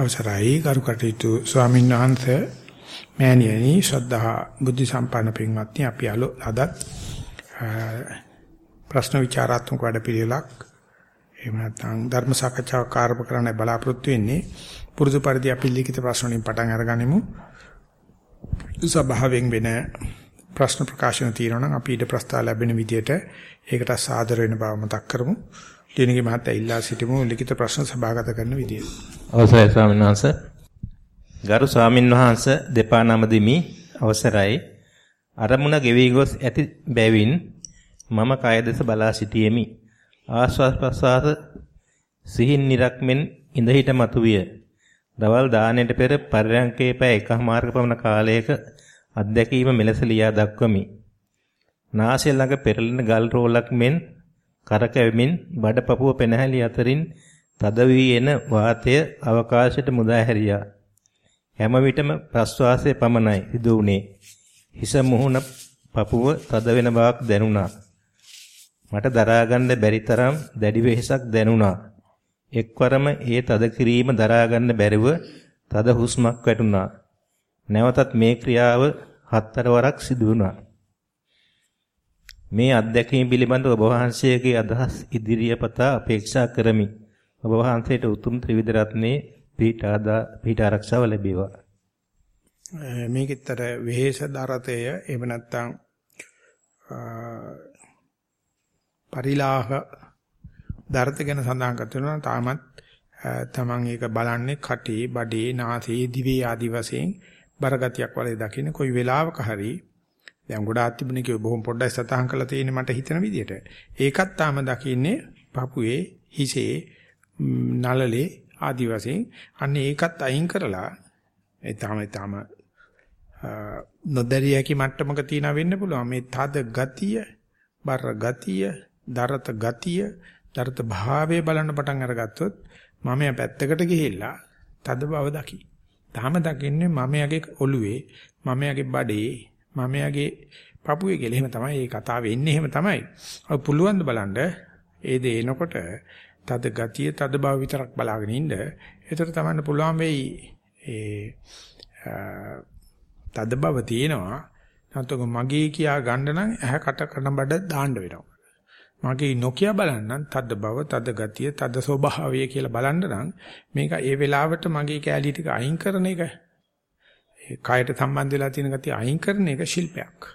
අවසරයි. කරු කටයුතු ස්වාමීන් වහන්සේ මෑණියනි ශ්‍රද්ධා බුද්ධ සම්පන්න පින්වත්නි අපි අදත් ප්‍රශ්න විචාරාත්මක වැඩපිළිවෙලක් එහෙම නැත්නම් ධර්ම සාකච්ඡාවක් ආරම්භ කරන්න බලාපොරොත්තු වෙන්නේ. පුරුදු පරිදි අපි ලිඛිත ප්‍රශ්න වලින් පටන් අරගනිමු. සභාවෙන් වෙන ප්‍රශ්න ප්‍රකාශන තියෙනවා නම් අපි ඊට ප්‍රස්තාව ලැබෙන විදියට ඒකට සාදර වෙන බව මතක් කරමු. ලියනගේ මහත්තයා ඉල්ලා සිටිමු ලිඛිත ප්‍රශ්න සභාගත කරන විදිය. අවසරයි ස්වාමීන් වහන්සේ. ගරු ස්වාමින් වහන්සේ දෙපා නම දෙමි අවසරයි. අරමුණ ගෙවි ගොස් ඇති බැවින් මම කය දෙස බලා සිටියෙමි. ආස්වාස් ප්‍රසආස සිහින් නිරක්මෙන් ඉඳ හිට මතුවිය. දවල් දාණයට පෙර පරයන්කේ පෑ එකමාරක පමණ කාලයක අත්දැකීම මෙලෙස ලියා දක්වමි. නාසය ළඟ පෙරළෙන ගල් රෝලක් මෙන් කරකැවෙමින් බඩපපුව පෙනහැලි අතරින් තද වී එන වාතය අවකාශයට මුදා හැරියා. හැම විටම ප්‍රස්වාසයේ පමණයි සිදු වුනේ. හිස මුහුණ පපුව තද වෙන බවක් දැනුණා. මට දරා ගන්න බැරි තරම් දැඩි වෙහසක් දැනුණා. එක්වරම ඒ තද කිරීම දරා ගන්න බැරිව තද හුස්මක් වැටුණා. නැවතත් මේ ක්‍රියාව හතර වරක් සිදු වුණා. මේ අත්දැකීම් පිළිබඳව ඔබ වහන්සේගේ අදහස් ඉදිරියපතා අපේක්ෂා කරමි. ඔබ වහන්සේට උතුම් ත්‍රිවිධ රත්නයේ පීඨාදා පීඨ ආරක්ෂාව ලැබේවා. මේකෙතර වෙහෙස දරතය එහෙම නැත්නම් පරිලාහ දරත ගැන සඳහන් කරනවා තාමත් තමන් ඒක බලන්නේ කටේ බඩේ නාසයේ දිවේ ආදි වශයෙන් බරගතියක් වලේ දකින්න කොයි වෙලාවක හරි දැන් ගොඩාක් තිබුණේ කිව්ව බොහොම පොඩ්ඩක් සතහන් කරලා තියෙන්නේ මට හිතන විදිහට. ඒකත් තාම දකින්නේ පපුවේ හිසේ නලලේ ආදි වශයෙන් අන්න ඒකත් අයින් කරලා ඒ තාම තාම නොදැරියකි මට්ටමක තියන වෙන්න පුළුවන් මේ තද ගතිය බර ගතිය දරත ගතිය දරත භාවයේ බලන්න පටන් අරගත්තොත් මම යා පැත්තකට ගිහිල්ලා තද බව දකි. තාම දකින්නේ මම යගේ ඔළුවේ මම යගේ බඩේ මම යගේ පපුවේ කියලා. එහෙම තමයි මේ කතාව එන්නේ එහෙම තමයි. ඔය පුළුවන් ද බලන්න ඒ දේ එනකොට තද ගතිය තද බව විතරක් බලාගෙන ඉන්න. ඒතර තමයි පුළුවන් වෙයි ඒ තද බව තියෙනවා. නැත්නම් මගේ කියා ගන්න නම් ඇහ කට කන බඩ දාන්න වෙනවා. මගේ නොකිය බලන්න තද බව තද ගතිය තද ස්වභාවය කියලා බලන්න නම් මේක ඒ වෙලාවට මගේ කැලී ටික අයින් කරන එක කායට සම්බන්ධ වෙලා තියෙන ගතිය අයින් කරන එක ශිල්පයක්.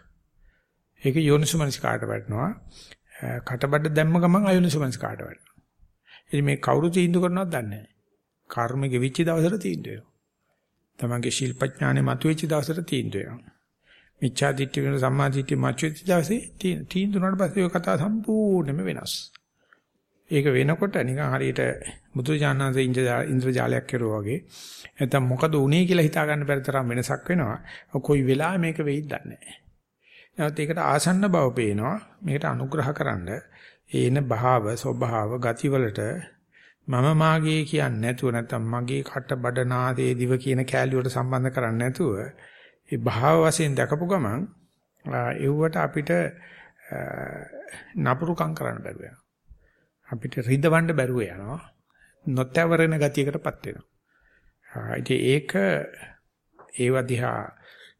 ඒක යෝනිසුමනස් කාට වටනවා. කටබඩ දැම්ම ගමන් අයෝනිසුමනස් කාට වටනවා. ඉතින් මේ කවුරු තීන්දුව කරනවද දන්නේ නැහැ. කර්ම ගෙවිච්ච දවසට තීන්දුව වෙනවා. තමන්ගේ ශිල්පඥානෙ මතුවෙච්ච දවසට තීන්දුව වෙනවා. මිච්ඡා දිට්ඨිය වෙන සම්මා දිට්ඨිය මතුවෙච්ච දවසේ තීන්දුවනට පස්සේ ඔය කතාව සම්පූර්ණයෙන්ම වෙනස්. ඒක වෙනකොට නිකන් හරියට බුදුජානනාංශ ඉන්ද්‍රජාලයක් කෙරුවා වගේ නැත්නම් මොකද උනේ කියලා හිතා ගන්න බැරි තරම් වෙනසක් වෙනවා. කොයි වෙලාවෙ මේක වෙයිද දන්නේ නැහැ. නැවත ඒකට ආසන්න බව පේනවා. මේකට අනුග්‍රහකරනද ඒන භාව ස්වභාව ගතිවලට මම මාගේ කියන්නේ නැතුව නැත්නම් මගේ කට බඩ නාදේ දිව කියන කැලිය වලට සම්බන්ධ කරන්නේ නැතුව ඒ භාව වශයෙන් දැකපු ගමන් එව්වට අපිට නපුරුකම් කරන්න බැරුව යනවා. අපිට රිදවන්න බැරුව යනවා. නොතැවරෙන ගතියකටපත් වෙනවා. ඉතින් ඒක ඒව දිහා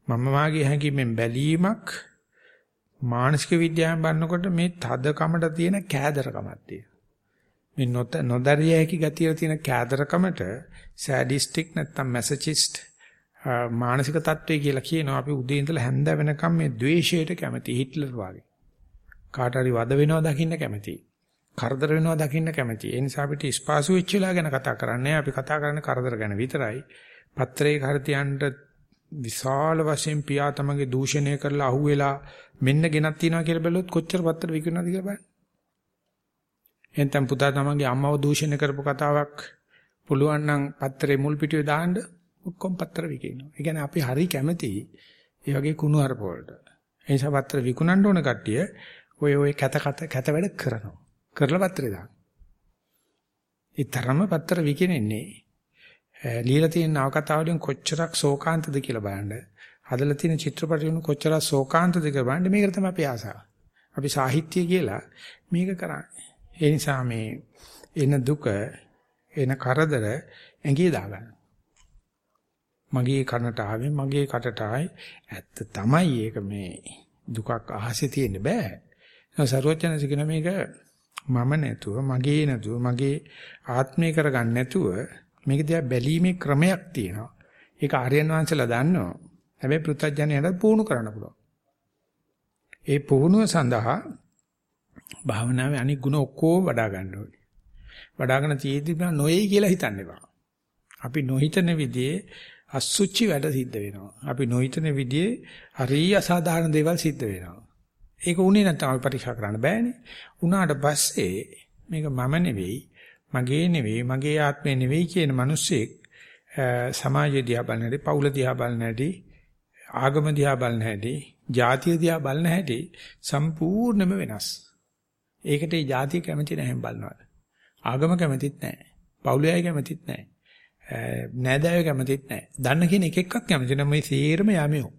මම වාගේ හැඟීමෙන් බැලීමක් මානසික විද්‍යාවෙන් බලනකොට මේ තද කමට තියෙන කෑදරකමක් තියෙනවා. මේ නොත නොදරිය හැකි ගතිය තියෙන කෑදරකමට සෑඩිස්ටික් නැත්නම් මැසචිස්ට් මානසික තත්වය කියලා කියනවා. අපි උදේ ඉඳලා හැන්ද වෙනකම් මේ ද්වේෂයට කැමති හිට්ලර් වගේ. කාට හරි වද වෙනවා දකින්න කැමතියි. කරදර වෙනවා දකින්න කැමතියි. ඒ නිසා අපිට ස්පාසු වෙච්ච වෙලා ගැන කතා කරන්නේ අපි කතා කරන්නේ කරදර ගැන විතරයි. පත්‍රයේ කරතියන්ට විශාල වශයෙන් පියා තමගේ දූෂණය කරලා අහුවෙලා මෙන්න ගෙනත් තියනවා කියලා බැලුවොත් කොච්චර පත්‍ර විකුණනවද කියලා බලන්න. එතෙන් පුතා තමගේ අම්මව දූෂණය කරපු කතාවක් පුළුවන් නම් පත්‍රේ මුල් පිටුවේ දාන්න ඔක්කොම පත්‍ර විකිනවා. ඒ කියන්නේ අපි හරි කැමති ඒ වගේ කුණු හරප වලට. ඒ නිසා පත්‍ර විකුණන්න ඕන කට්ටිය ඔය ඔය කැත කැත කැත වැඩ කරනවා. කරලා පත්‍රේ දාන්න. ඒ තරම පත්‍ර විකිනෙන්නේ. লীලා තියෙන නවකතා වලින් කොච්චරක් ශෝකාන්තද කියලා බලන්න. හදලා තියෙන චිත්‍රපට වලින් කොච්චරක් ශෝකාන්තද කියලා බලන්න මේකට තමයි අපි ආසාව. අපි සාහිත්‍ය කියලා මේක කරන්නේ. ඒ නිසා මේ එන දුක එන කරදර ඇඟේ දාගන්න. මගේ කනට ආවේ මගේ කටට ආයි ඇත්ත තමයි ඒක මේ දුකක් අහසේ තියෙන්න බෑ. සරුවචනසික මේක මම නැතුව මගේ නැතුව මගේ ආත්මය කරගන්න නැතුව මේක දිහා බැලීමේ ක්‍රමයක් තියෙනවා. ඒක ආර්යයන් වහන්සේලා දන්නවා. හැබැයි පෘථජ්ජනයට පුහුණු කරන්න පුළුවන්. ඒ පුහුණුව සඳහා භාවනාවේ අනික් ගුණ ඔක්කොම වඩා ගන්න ඕනේ. වඩාගෙන තියෙද්දි නොයයි කියලා හිතන්න එපා. අපි නොහිතන විදිහේ අසුචි වැඩ සිද්ධ වෙනවා. අපි නොහිතන විදිහේ හරිය අසාධාරණ දේවල් සිද්ධ වෙනවා. ඒක උනේ නැත්නම් අපි පරීක්ෂා කරන්න බෑනේ. උනාට පස්සේ මේක මම නෙවෙයි, මගේ නෙවෙයි, මගේ ආත්මය නෙවෙයි කියන මිනිස්සෙක් සමාජය දිහා බලන හැටි, පවුල දිහා බලන හැටි, ආගම දිහා බලන හැටි, ජාතිය දිහා බලන හැටි සම්පූර්ණයෙන්ම වෙනස්. ඒකට ඒ ජාතිය කැමති නැහැ බලනවා. ආගම කැමතිත් නැහැ. පවුලේ අය කැමතිත් නැහැ. නෑදෑයෝ කැමතිත් නැහැ. දන්න කෙනෙක් එක එකක් කැමති නැහැ. මේ සේරම යමියෝ.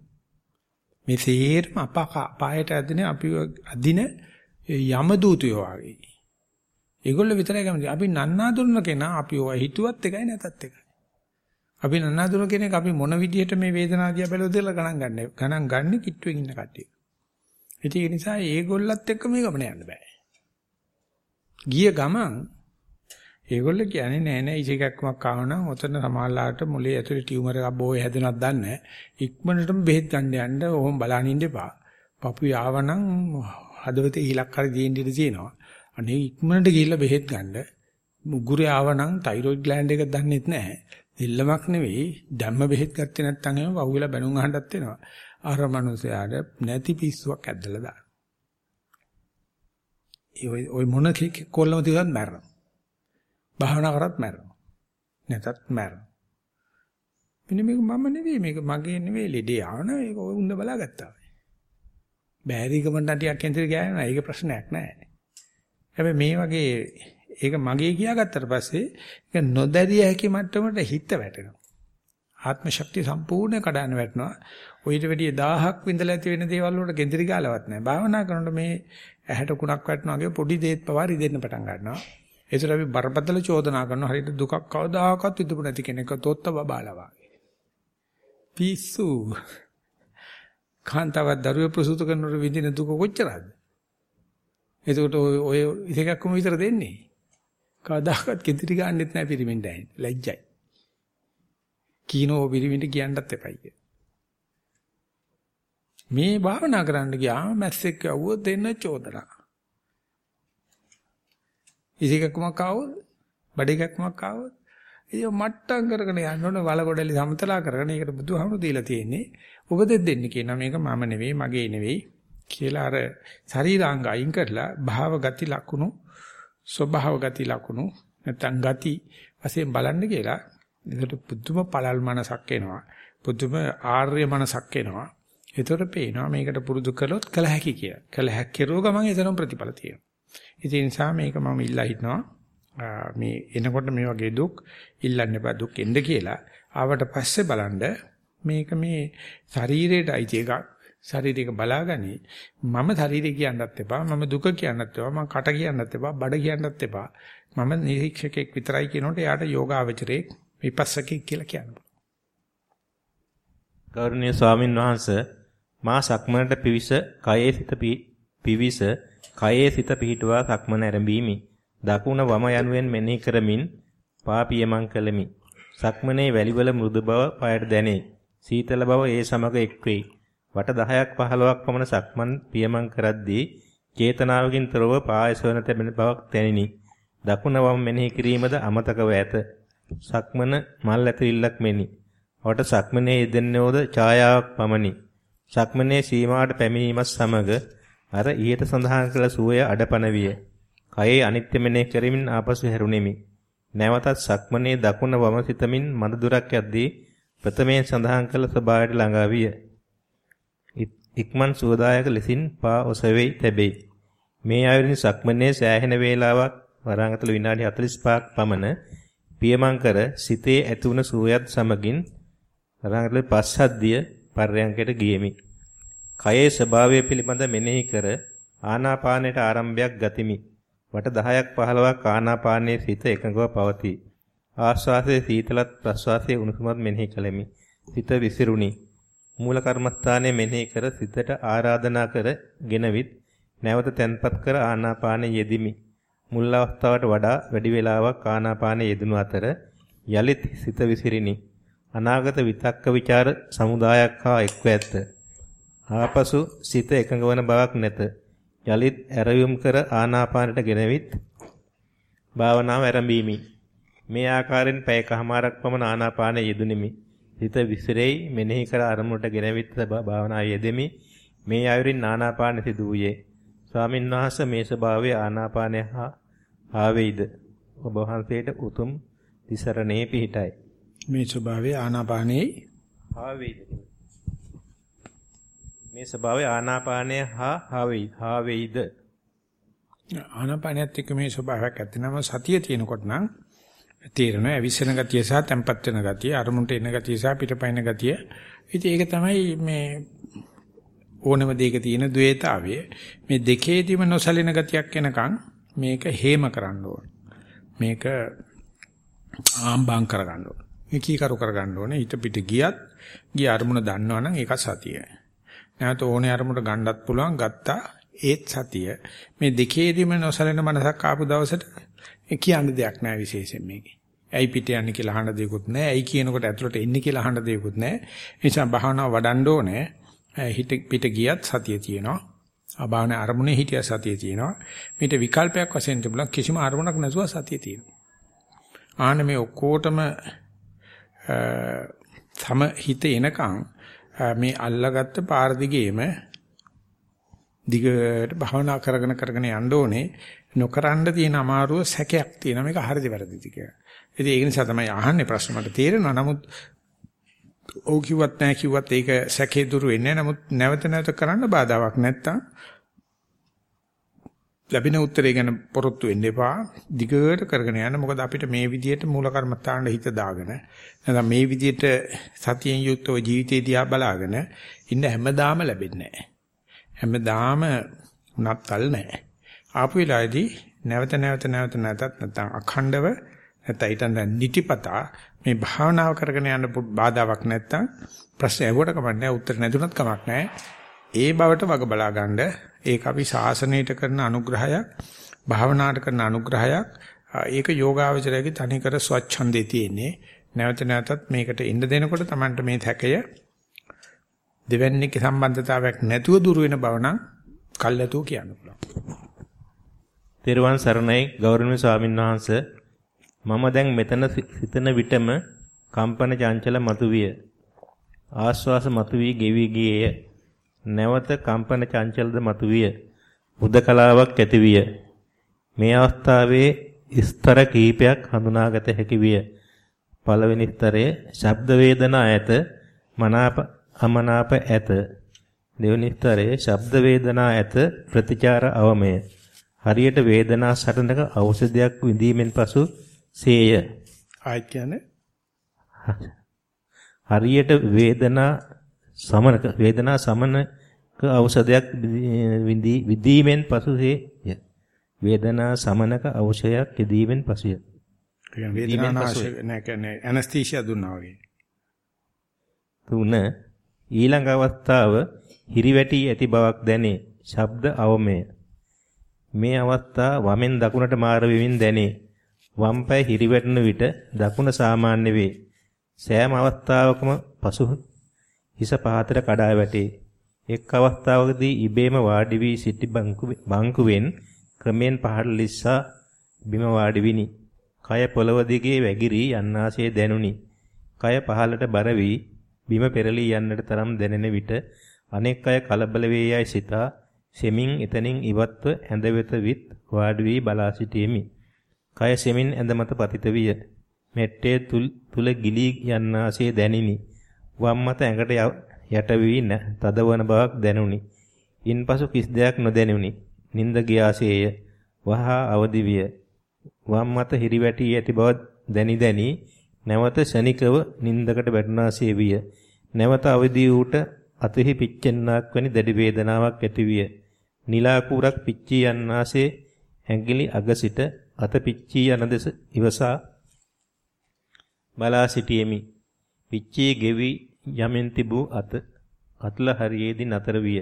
මේ සේරම අපායට ඇදින අපි අදින යම දූතයෝ වගේ. ඒගොල්ලෝ විතරයි කැමති. අපි නන්නා දුන්න කෙනා අපි ඔය හිතුවත් එකයි නැතත් එකයි. අපි නන්නා දුන්න කෙනෙක් අපි මොන විදිහට මේ වේදනාව දිහා බැලුවද කියලා ගණන් ගන්න. ගණන් ගන්න කිට්ටුවෙන් ඉන්න කට්ටිය. ඒක නිසා ඒගොල්ලත් එක්ක මේ ගමන යන්න බෑ. ගිය ගමන් ඒගොල්ලෝ කියන්නේ නෑ නෑ ඉසිකක්මක් ආව නම් ඔතන සමාල්ලාට මොලේ ඇතුලේ ටියුමර් එකක් බෝවේ හැදුනක් දන්නේ ඉක්මනටම බෙහෙත් ගන්න යන්න ඕම් බලන්න ඉන්න එපා. පපුවේ ආවනම් හදවතේ හිලක් හරි දෙන්න ඉඩ තියෙනවා. අනේ ඉක්මනට ගිහිල්ලා බෙහෙත් ගන්න. මුගුරේ ආවනම් තයිරොයිඩ් ග්ලෑන්ඩ් එක දන්නෙත් නැහැ. දෙල්ලමක් නෙවෙයි ධම්ම බෙහෙත් ගත්තේ නැත්නම් එහෙම වහුවෙලා බැනුම් අහන්නත් වෙනවා. අර මනුස්සයාට නැති පිස්සුවක් ඇද්දලා දාන. ඒ ඔය මොන කොල්ලම තියවත් මැරෙනවා. භාවනා කරත් මැරෙනවා. නැතත් මැරෙනවා. මෙන්න මේක මම නෙවෙයි මේක මගේ නෙවෙයි ලෙඩේ ආවන ඒක ඔය උන්ද බලාගත්තා. බෑරිකමට ටිකක් ඇන්තර ගෑනවා ඒක ප්‍රශ්නයක් නෑ. හැබැයි මේ වගේ ඒක මගේ කියාගත්තට පස්සේ ඒක නොදැරිය හැකි මට්ටමට හිත වැටෙනවා. ආත්ම ශක්තිය සම්පූර්ණ කඩන වැටෙනවා. ඔయిత වැඩිය 1000ක් විඳලා ඇති වෙන දේවල් වලට ගෙන්දිරි ගාලවත් නැහැ. භාවනා කරනකොට මේ ඇහැට කුණක් වැටෙනවා වගේ පොඩි දේත් පවා රිදෙන්න පටන් ගන්නවා. ඒතර අපි බරපතල චෝදනා කරනවා හරියට දුකක් කවදාකවත් විඳපු නැති කෙනෙක් තොත්ත බබාලා වගේ. පිස්සු. කාන්තාවක් දරුවෙ ප්‍රසූත කරනකොට විඳින දුක කොච්චරද? එතකොට ඔය ඉතකක්ම විතර දෙන්නේ. කවදාකවත් කෙඳිරි ගන්නෙත් නැහැ පිරිමින් දැයින්. ලැජ්ජයි. කීනෝ පිරිමින්ට කියන්නත් එපයි. මේ භාවනා කරන්න ගියාම මැස්සෙක් යවුවොත් දෙන්න චෝදනා. ඉසිකක්මක් ආවොත් බඩේකක්මක් ආවොත් ඒ මට්ටම් කරගෙන යන්න ඕන වලගොඩලි සමතලා කරගෙන ඒකට බුදුහාමුදුරු දීලා තියෙන්නේ උපදෙස් දෙන්න කියනවා මේක මම නෙවෙයි මගේ නෙවෙයි කියලා අර ශරීරාංග අයින් කරලා භාව ගති ලකුණු ස්වභාව ගති ලකුණු නැත්නම් ගති වශයෙන් බලන්න කියලා ඒකට පුදුම පළල් මනසක් එනවා පුදුම ආර්ය මනසක් එනවා. ඒතර පේනවා මේකට පුරුදු කළොත් කල හැකි කියලා. කල හැක්කිරෝ ගමන් එතරම් ප්‍රතිඵල තියෙනවා. ඒ නිසා මේක මම ඉල්ලා හිටනවා මේ එනකොට මේ වගේ දුක් ඉල්ලන්න එපා දුක් එන්න කියලා. ආවට පස්සේ බලන්න මේක මේ ශරීරයට අයිති එකක්. ශරීරයක බලාගනි. මම ශරීරය කියන්නත් එපා. මම දුක කියන්නත් එපා. මම කට කියන්නත් එපා. බඩ කියන්නත් එපා. මම නිරීක්ෂකෙක් විතරයි කියනකොට එයාට යෝගාවචරයේ විපස්සකෙක් කියලා කියනවා. ගෞරවනීය ස්වාමින් වහන්සේ මා සක්මනට පිවිස කයේ සිට පිවිස කයේ සිත පිහිටුවා සක්මන ඇරඹීමි. දකුණ වම යනුවෙන් මෙනෙහි කරමින් පාපියමං කළමි. සක්මනේ වැලිවල මෘදු බව පායට දැනේ. සීතල බව ඒ සමග එක් වෙයි. වට 10ක් 15ක් පමණ සක්මන් පියමං කරද්දී චේතනාවකින් තොරව පායසවන තැබෙන බවක් දැනිනි. දකුණ වම මෙනෙහි කිරීමද අමතකව ඇත. සක්මන මල් ඇතිරිල්ලක් මෙනි. වට සක්මනේ යෙදෙන්නේෝද ඡායාවක් පමණි. සක්මනේ සීමාවට පැමිණීමත් සමග අර ඊට සඳහන් කළ සුවය අඩපණ විය. කයේ අනිත්‍ය මෙනෙහි කරමින් ආපසු හැරුණෙමි. නැවතත් සක්මනේ දකුණ වම සිතමින් මද දුරක් යද්දී ප්‍රථමයෙන් සඳහන් කළ ස්වභාවයට ළඟා විය. ඉක්මන් සුවදායක ලෙසින් පා ඔසවෙයි තැබෙයි. මේ ආයුරින් සක්මනේ සෑහෙන වේලාවක් වරාංගතල විනාඩි 45ක් පමණ පියමං කර සිතේ ඇතුණ සුවයත් සමගින් වරාංගතල පස්සද්ධිය පර්යංකයට ගියෙමි. කයේ ස්වභාවය පිළිබඳ මෙනෙහි කර ආනාපානයට ආරම්භයක් ගතිමි. වට 10ක් 15ක් ආනාපානයේ සිත එකඟව පවතී. ආශ්වාසයේ සීතලත් ප්‍රශ්වාසයේ උණුසුමත් මෙනෙහි කළෙමි. සිත විසිරුණි. මූල කර්මස්ථානයේ මෙනෙහි කර සිතට ආරාධනා කර ගෙනවිත් නැවත තැන්පත් කර ආනාපානයේ යෙදිමි. මුල් අවස්ථාවට වඩා වැඩි වේලාවක් ආනාපානයේ යෙදුණු අතර යලිත් සිත විසිරිනි. අනාගත විතක්ක ਵਿਚාර සමුදායක් හා එක්ව ඇත. ආපසු සිත එකඟ වන බවක් නැත. යලිත් ඇරයුම් කර ආනාපානට ගෙනවිත් භාවනාව ආරම්භීමි. මේ ආකාරයෙන් පැයකමාරක් පමණ ආනාපානයේ යෙදුණෙමි. සිත විසිරෙයි මෙනෙහි කර අරමුණට ගෙනවිත් භාවනාවේ යෙදෙමි. මේ ආයුරින් ආනාපාන සිදු වූයේ. ස්වාමීන් වහන්සේ මේ ස්වභාවය ආනාපානය හා ආවේද ඔබ වහන්සේට උතුම් තිසරණේ පිහිටයි. මේ ස්වභාවය ආනාපානයේ ආවේද මේ ස්වභාවය ආනාපානය හා ආවේයි ආවේයිද ආනාපානයත් එක්ක මේ ස්වභාවයක් ඇත්තනම සතිය තියෙනකොට නම් තේරෙනවා අවිස්සන ගතිය සහ තැම්පත් වෙන ගතිය අරමුණට එන ගතිය සහ පිටපයින් ගතිය. ඉතින් ඒක තමයි මේ ඕනම දෙයක තියෙන द्वේතාවය. මේ දෙකේදීම නොසලින ගතියක් එනකන් මේක හේම කරන්න ඕන. මේක ආම්බම් කරගන්න ඕන. මේ කීකරු කරගන්න ඕනේ. හිත පිට ගියත් ගිය අරමුණ දන්නවනම් ඒක සතිය. නැවත ඕනේ අරමුණට ගන්නත් පුළුවන් ගත්තා ඒත් සතිය. මේ දෙකේදීම නොසලින මනසක් ආපු දවසට ඒ කියන්න දෙයක් නැහැ විශේෂයෙන් මේකේ. ඇයි පිට යන්නේ කියලා අහන්න දෙයක්වත් නැහැ. ඇයි කියනකොට ඇතුළට එන්නේ කියලා අහන්න දෙයක්වත් නැහැ. ඒ නිසා භාවනාව වඩන්න ඕනේ. හිත පිට ගියත් සතිය තියෙනවා. ආභාවන අරමුණේ හිටිය සතිය තියෙනවා. මේට විකල්පයක් වශයෙන් තිබුණා කිසිම අරමුණක් නැතුව සතිය තියෙනවා. ආන මේ ඔක්කොටම තම හිත එනකන් මේ අල්ලගත්ත පාර දිගේම දිගට භාවනා කරගෙන කරගෙන යන්න ඕනේ නොකරන්න තියෙන අමාරුව සැකයක් තියෙනවා මේක හරිද වැරදිද කියලා. ඉතින් ඒක නිසා තමයි අහන්නේ ප්‍රශ්න මට තේරෙනවා. නමුත් ඔව් කිව්වත් නැහැ කිව්වත් ඒක සැකේ දුරු වෙන්නේ නැහැ. නමුත් නැවත නැවත කරන්න බාධාවක් නැත්තම් ලැබෙන උත්තරේ ගැන පොරොත්තු වෙන්න එපා. දිගට කරගෙන යන්න. මොකද අපිට මේ විදියට මූල කර්මත්තාන්න හිත දාගෙන නැත්නම් මේ විදියට සතියෙන් යුක්තව ජීවිතේ දිහා බලාගෙන ඉන්න හැමදාම ලැබෙන්නේ නැහැ. හැමදාම නත්තල් නැහැ. ආපු වෙලාවේදී නැවත නැවත නැවත නැතත් නැත්නම් අඛණ්ඩව නැත්නම් ඊටන් දැන් නිතිපතා මේ භාවනාව කරගෙන යන්න බාධාවක් නැත්නම් ප්‍රශ්න ඇහුවට කමක් නැහැ උත්තර නැතුණත් කමක් නැහැ ඒ බවට වග බලා ගන්න ඒක අපි සාසනයට කරන අනුග්‍රහයක් භාවනාවට කරන අනුග්‍රහයක් ඒක යෝගාවචරයේ තනිකර ස්වච්ඡන්දේ තියෙන්නේ නැවත නැවතත් මේකට ඉන්න දෙනකොට Tamanට මේ තැකය දෙවැන්නේක සම්බන්ධතාවයක් නැතුව දුර වෙන බව නම් කල්ැතුව කියන්න පුළුවන් තෙරුවන් සරණයි ගෞරවනීය ස්වාමින්වහන්සේ මම දැන් මෙතන සිතන විටම කම්පන චංචල මතුවිය. ආශ්වාස මතුවී ගෙවි ගියේය. නැවත කම්පන චංචලද මතුවිය. උදකලාවක් ඇතිවිය. මේ අවස්ථාවේ ස්තර කීපයක් හඳුනාගත හැකි විය. පළවෙනි ස්තරයේ ශබ්ද වේදනා ඇත මනාප අමනාප ඇත. දෙවෙනි ස්තරයේ ශබ්ද වේදනා ඇත ප්‍රතිචාර අවමය. හරියට වේදනා සටනක ඖෂධයක් විඳීමෙන් පසු සේය. ආයත් කියන්නේ හරියට වේදනා සමනක වේදනා සමනක ඖෂධයක් විඳී විදීමෙන් පසු සේය. වේදනා සමනක ඖෂධයක් විදීමෙන් පසුය. වේදනා නැහැ කියන්නේ ඇනස්තීෂියා දුන්නා වගේ. තුන ඊළඟ අවස්ථාව හිරිවැටි ඇති බවක් දැනේ. ශබ්ද අවමය. මේ අවස්ථා වමෙන් දකුණට මාර වෙමින් දැනේ. වම් පාය හිරිවැටෙන විට දකුණ සාමාන්‍ය වේ. සෑම අවස්ථාවකම පසු හිස පහතට කඩා වැටේ. එක් අවස්ථාවකදී ඉබේම වාඩි වී සිටි බංකුවෙන් ක්‍රමෙන් පහළ ලිස්සා බිම වාඩි විනි. කය පොළව දිගේ වැగిරි යන්නාසේ දැනුනි. කය පහළට බර වී බිම පෙරලී යන්නට තරම් දැනෙන විට අනෙක් අය කලබල වේ යයි සිතා සෙමින් එතනින් ඉවත්ව ඇඳ වෙත විත් වාඩි වී බලා සිටීමි. කය සෙමින් ඇඳ මත පතිත විය. මෙට්ටේ තුල ගිලී යන්නාසේ දැනිනි. වම් මත ඇඟට යට වී තදවන බවක් දැනුනි. ඉන්පසු කිස් දෙයක් නොදැනුනි. නිින්ද ගියාසේය. වහා අවදි විය. වම් මත හිරිවැටි ඇති බව දැනි දැනි නැවත ශනිකව නිින්දකට වැටුණාසේ විය. නැවත අවදි වූට අතෙහි පිච්චෙන්නාක් වැනි දැඩි වේදනාවක් ඇතිවිය. නිලා කුරක් පිච්චී යන්නාසේ ඇඟිලි අග සිට අත පිච්චී යන දෙස ඉවසා බලා සිටියෙමි. පිච්චී ගෙවි යමින් තිබූ අත අත්ල හරියේදී නතර විය.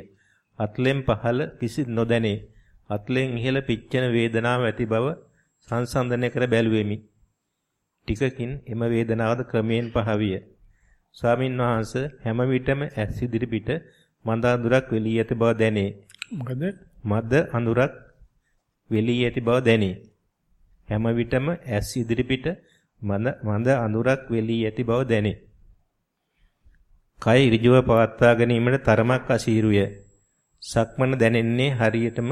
අත්ලෙන් පහළ කිසි නොදැනේ. අත්ලෙන් ඉහළ පිච්චෙන වේදනාව ඇති බව සංසන්දනය කර බැලුවෙමි. ටිකකින් එම වේදනාවද ක්‍රමයෙන් පහවිය. ස්වාමින් වහන්සේ හැම විටම ඇස් ඉදිරි පිට මඳ අඳුරක් වෙලී ඇති බව දැනේ. මොකද මද අඳුරක් වෙලී ඇති බව දැනේ. හැම විටම ඇස් ඉදිරි පිට මඳ අඳුරක් වෙලී ඇති බව දැනේ. කය ඍජුව පවත්වා ගැනීමට තරමක් අසීරුය. සක්මන දැනෙන්නේ හරියටම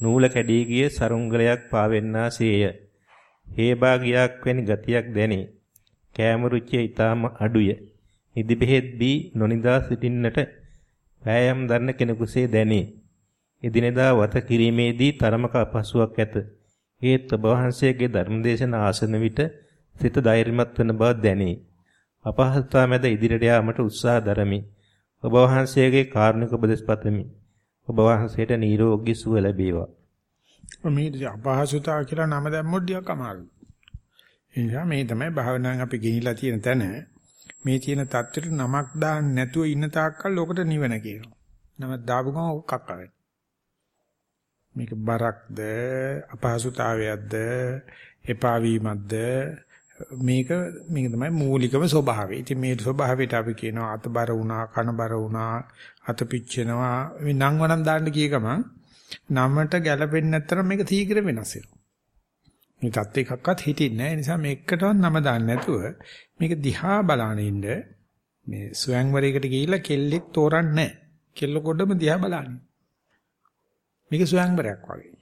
නූල කැඩී ගිය සරුංගලයක් පාවෙන්නාසේය. හේබාගියක් වැනි ගතියක් දැනේ. කෑම රුචිය ඊටම අඩුය. නිදි බෙහෙත් දී නොනිදා සිටින්නට වෑයම් දරන කෙනෙකුසේ දැනේ. එදිනෙදා වත කිරීමේදී තරමක අපහසුාවක් ඇත. ඒත් ඔබ වහන්සේගේ ධර්මදේශන ආසන විට සිත ධෛර්යමත් වන බව දැනේ. අපහසුතාව මැද ඉදිරියට යාමට උත්සාහ දරමි. ඔබ වහන්සේගේ කාරුණික උපදෙස් පතමි. ඔබ වහන්සේට නිරෝගී සුව ලැබේවා. මේ අපහසුතාව කියලා නම දැම්මොත් ටිකක් අමාරුයි. ඒ නිසා මේ තමයි භාවනාවෙන් අපි ගෙනිලා තියෙන තැන. මේ තියෙන தත්ත්වෙට නමක් දාන්න නැතුව ඉන්න තාක්කල් ලෝකට නිවන කියනවා. නමක් දාපු ගමන් ඔක කක්ක වෙනවා. මේක බරක්ද අපහසුතාවයක්ද එපා වීමක්ද මේක මේක තමයි මූලිකම ස්වභාවය. ඉතින් මේ ස්වභාවයට අපි කියනවා අතබර වුණා, කනබර වුණා, අත පිච්චෙනවා. මේ නම් වනම් දාන්න ගිය ගමන් නමට ගැළපෙන්නේ නැත්නම් මේක තීග්‍ර වෙනස් වෙනවා. මේ தත් එකක්වත් හිටින්නේ නැහැ. ඒ නිසා මේකටවත් නම දාන්න නැතුව මේක දිහා බලාන ඉන්න මේ ස්වයංවරයකට ගිහිල්ලා කෙල්ලෙක් තෝරන්නේ නැහැ. කෙල්ල කොඩම දිහා බලන්නේ. මේක ස්වයංවරයක් වගේ.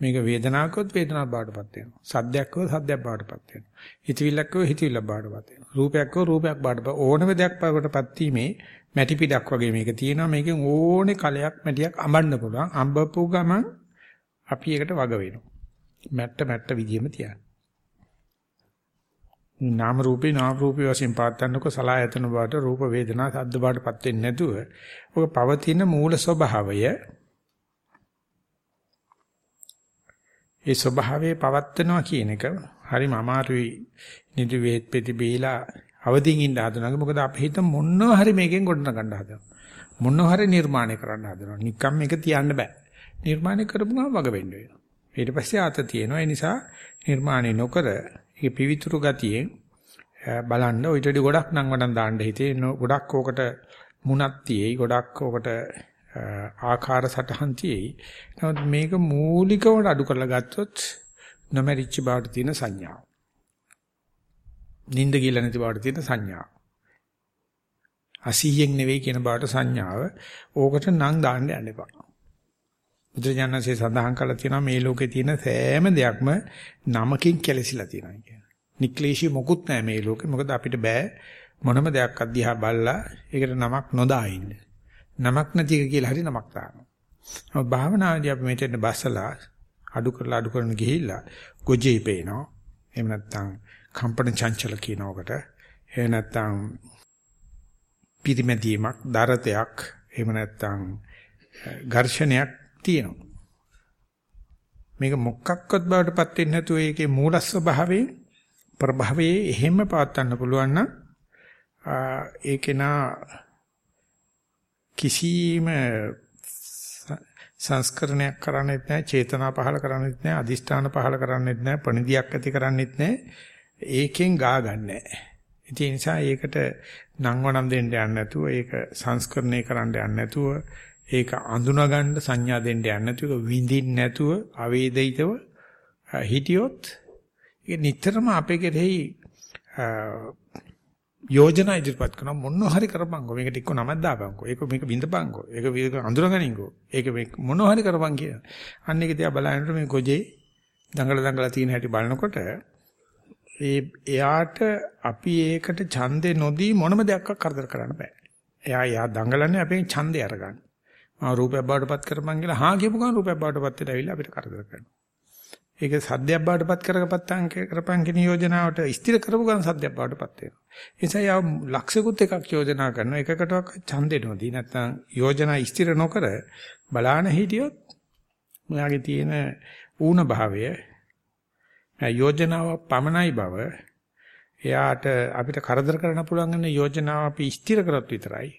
මේක වේදනාවකවත් වේදනාවක් බාටපත් වෙනවා. සද්දයක්ව සද්දයක් බාටපත් වෙනවා. හිතවිල්ලක්ව හිතවිල්ලක් බාටපත් වෙනවා. රූපයක්ව රූපයක් බාටපත් ඕනම දෙයක් බාටපත් වීමේ මැටි පිටක් වගේ මේක තියෙනවා. මේකෙන් ඕනේ කලයක් මැටියක් අඹන්න පුළුවන්. අඹපු ගමන් අපි ඒකට වග වෙනවා. මැට්ට මැට්ට විදියෙම තියන්න. නාම රූපේ නාම රූපේ වශයෙන් පාත්තන්නකො සලායතන බවට රූප වේදනා සද්ද බවටපත් වෙන්නේ නැතුව ඔක පවතින මූල ස්වභාවය ඒ ස්වභාවයේ පවත්නවා කියන එක හරිම අමාරුයි නිදි වේත් පෙති බීලා අවදිින් ඉන්න හදනවා. මොකද අපි හිත මොනව හරි මේකෙන් ගොඩන ගන්න හදනවා. මොනව හරි නිර්මාණය කරන්න හදනවා. නිකම් මේක තියන්න බෑ. නිර්මාණය කරපුවම වග වෙන්න වෙනවා. ඊට පස්සේ ආත තියෙනවා. ඒ නිසා නිර්මාණය නොකර ඒ පිවිතුරු ගතියෙන් බලන්න ඔයිට ගොඩක් නම් වඩන් දාන්න හිතේ ගොඩක් ඕකට මුණක් තියෙයි. ගොඩක් ඕකට ආකාර සටහන් තියෙයි. නමුත් මේක මූලිකවට අඩු කරලා ගත්තොත් නොමරිච්ච බවට තියෙන සංඥාව. නිින්ද කියලා නැති බවට තියෙන සංඥාව. අසීයෙන් නෙවෙයි කියන බවට සංඥාව. ඕකට නම් දාන්න යන්න එපා. බුදුජානසී සඳහන් කළා තියෙනවා මේ ලෝකේ තියෙන සෑම දෙයක්ම නමකින් කැලසිලා තියෙනවා කියන්නේ. නික්ලේශී මොකුත් නැහැ මේ ලෝකේ. මොකද අපිට බෑ මොනම දෙයක් අධ්‍යා බල්ලා ඒකට නමක් නොදා ඉන්න. නමක් නැති එක කියලා හරි නමක් දානවා. නමුත් භාවනාදී අපි මෙතෙන් බස්සලා අඩු කරලා අඩු කරන ගිහිල්ලා ගොජේ පේනවා. එහෙම නැත්නම් කම්පන චංචල කියනකට එහෙම නැත්නම් පිරිමැදීමක් දරතයක් එහෙම නැත්නම් ඝර්ෂණයක් තියෙනවා. මේක මොකක්වත් බවටපත් වෙන්නේ නැතුව ඒකේ මූල ස්වභාවයේ ප්‍රභවයේ එහෙම පවත්වන්න පුළුවන් නම් ඒකේනා කිසිම සංස්කරණයක් කරන්නේත් නැහැ චේතනා පහල කරන්නේත් නැහැ අදිෂ්ඨාන පහල කරන්නේත් නැහැ ප්‍රණිදියක් ඇති කරන්නේත් නැහැ ඒකෙන් ගා ගන්නෑ. ඒ නිසා ඒකට නංවනම් දෙන්න යන්න නැතුව ඒක සංස්කරණය කරන්න යන්න නැතුව ඒක අඳුනා ගන්න සංඥා දෙන්න යන්න නැතුව විඳින්න නැතුව අවේදිතව හිටියොත් ඒක නිතරම අපේ කෙරෙහි යෝජනා ඉදිරිපත් කරන මොන හරි කරපන්කෝ. මේකට එක්ක නමක් දාපන්කෝ. ඒක මේක විඳපන්කෝ. ඒක අඳුරගනින්කෝ ඒක මේ මොන හරි කරපන් කියන අන්න ඒක දිහා බලනකොට මේ ගොජේ දඟල දඟල තියෙන හැටි බලනකොට ඒ එයාට අපි ඒකට ඡන්දේ නොදී මොනම දෙයක් කරදර කරන්න බෑ. එයා යා දඟලන්නේ අපේ ඡන්දේ අරගන්න. ආ රූපයක් බවටපත් කරපන් කියලා හා කියපු ගමන් රූපයක් බවටපත් වෙලා ඇවිල්ලා අපිට කරදර කරනවා. ඒක සද්දයක් බවටපත් කරගපත්තන් කරපන් කියන යෝජනාවට ස්ථිර කරපු ගමන් සද්දයක් බවටපත් වෙනවා. ඒ නිසා යා ලක්ෂිකුත් එකක් යෝජනා කරනවා එකකටවත් ඡන්දේ නොදී නැත්නම් යෝජනා ස්ථිර නොකර බලාන හිටියොත් ඔයාගේ තියෙන ඌන භාවය යෝජනාව පමනයි බව එයාට අපිට කරදර කරන්න පුළුවන් යෝජනාව අපි ස්ථිර කරත් විතරයි.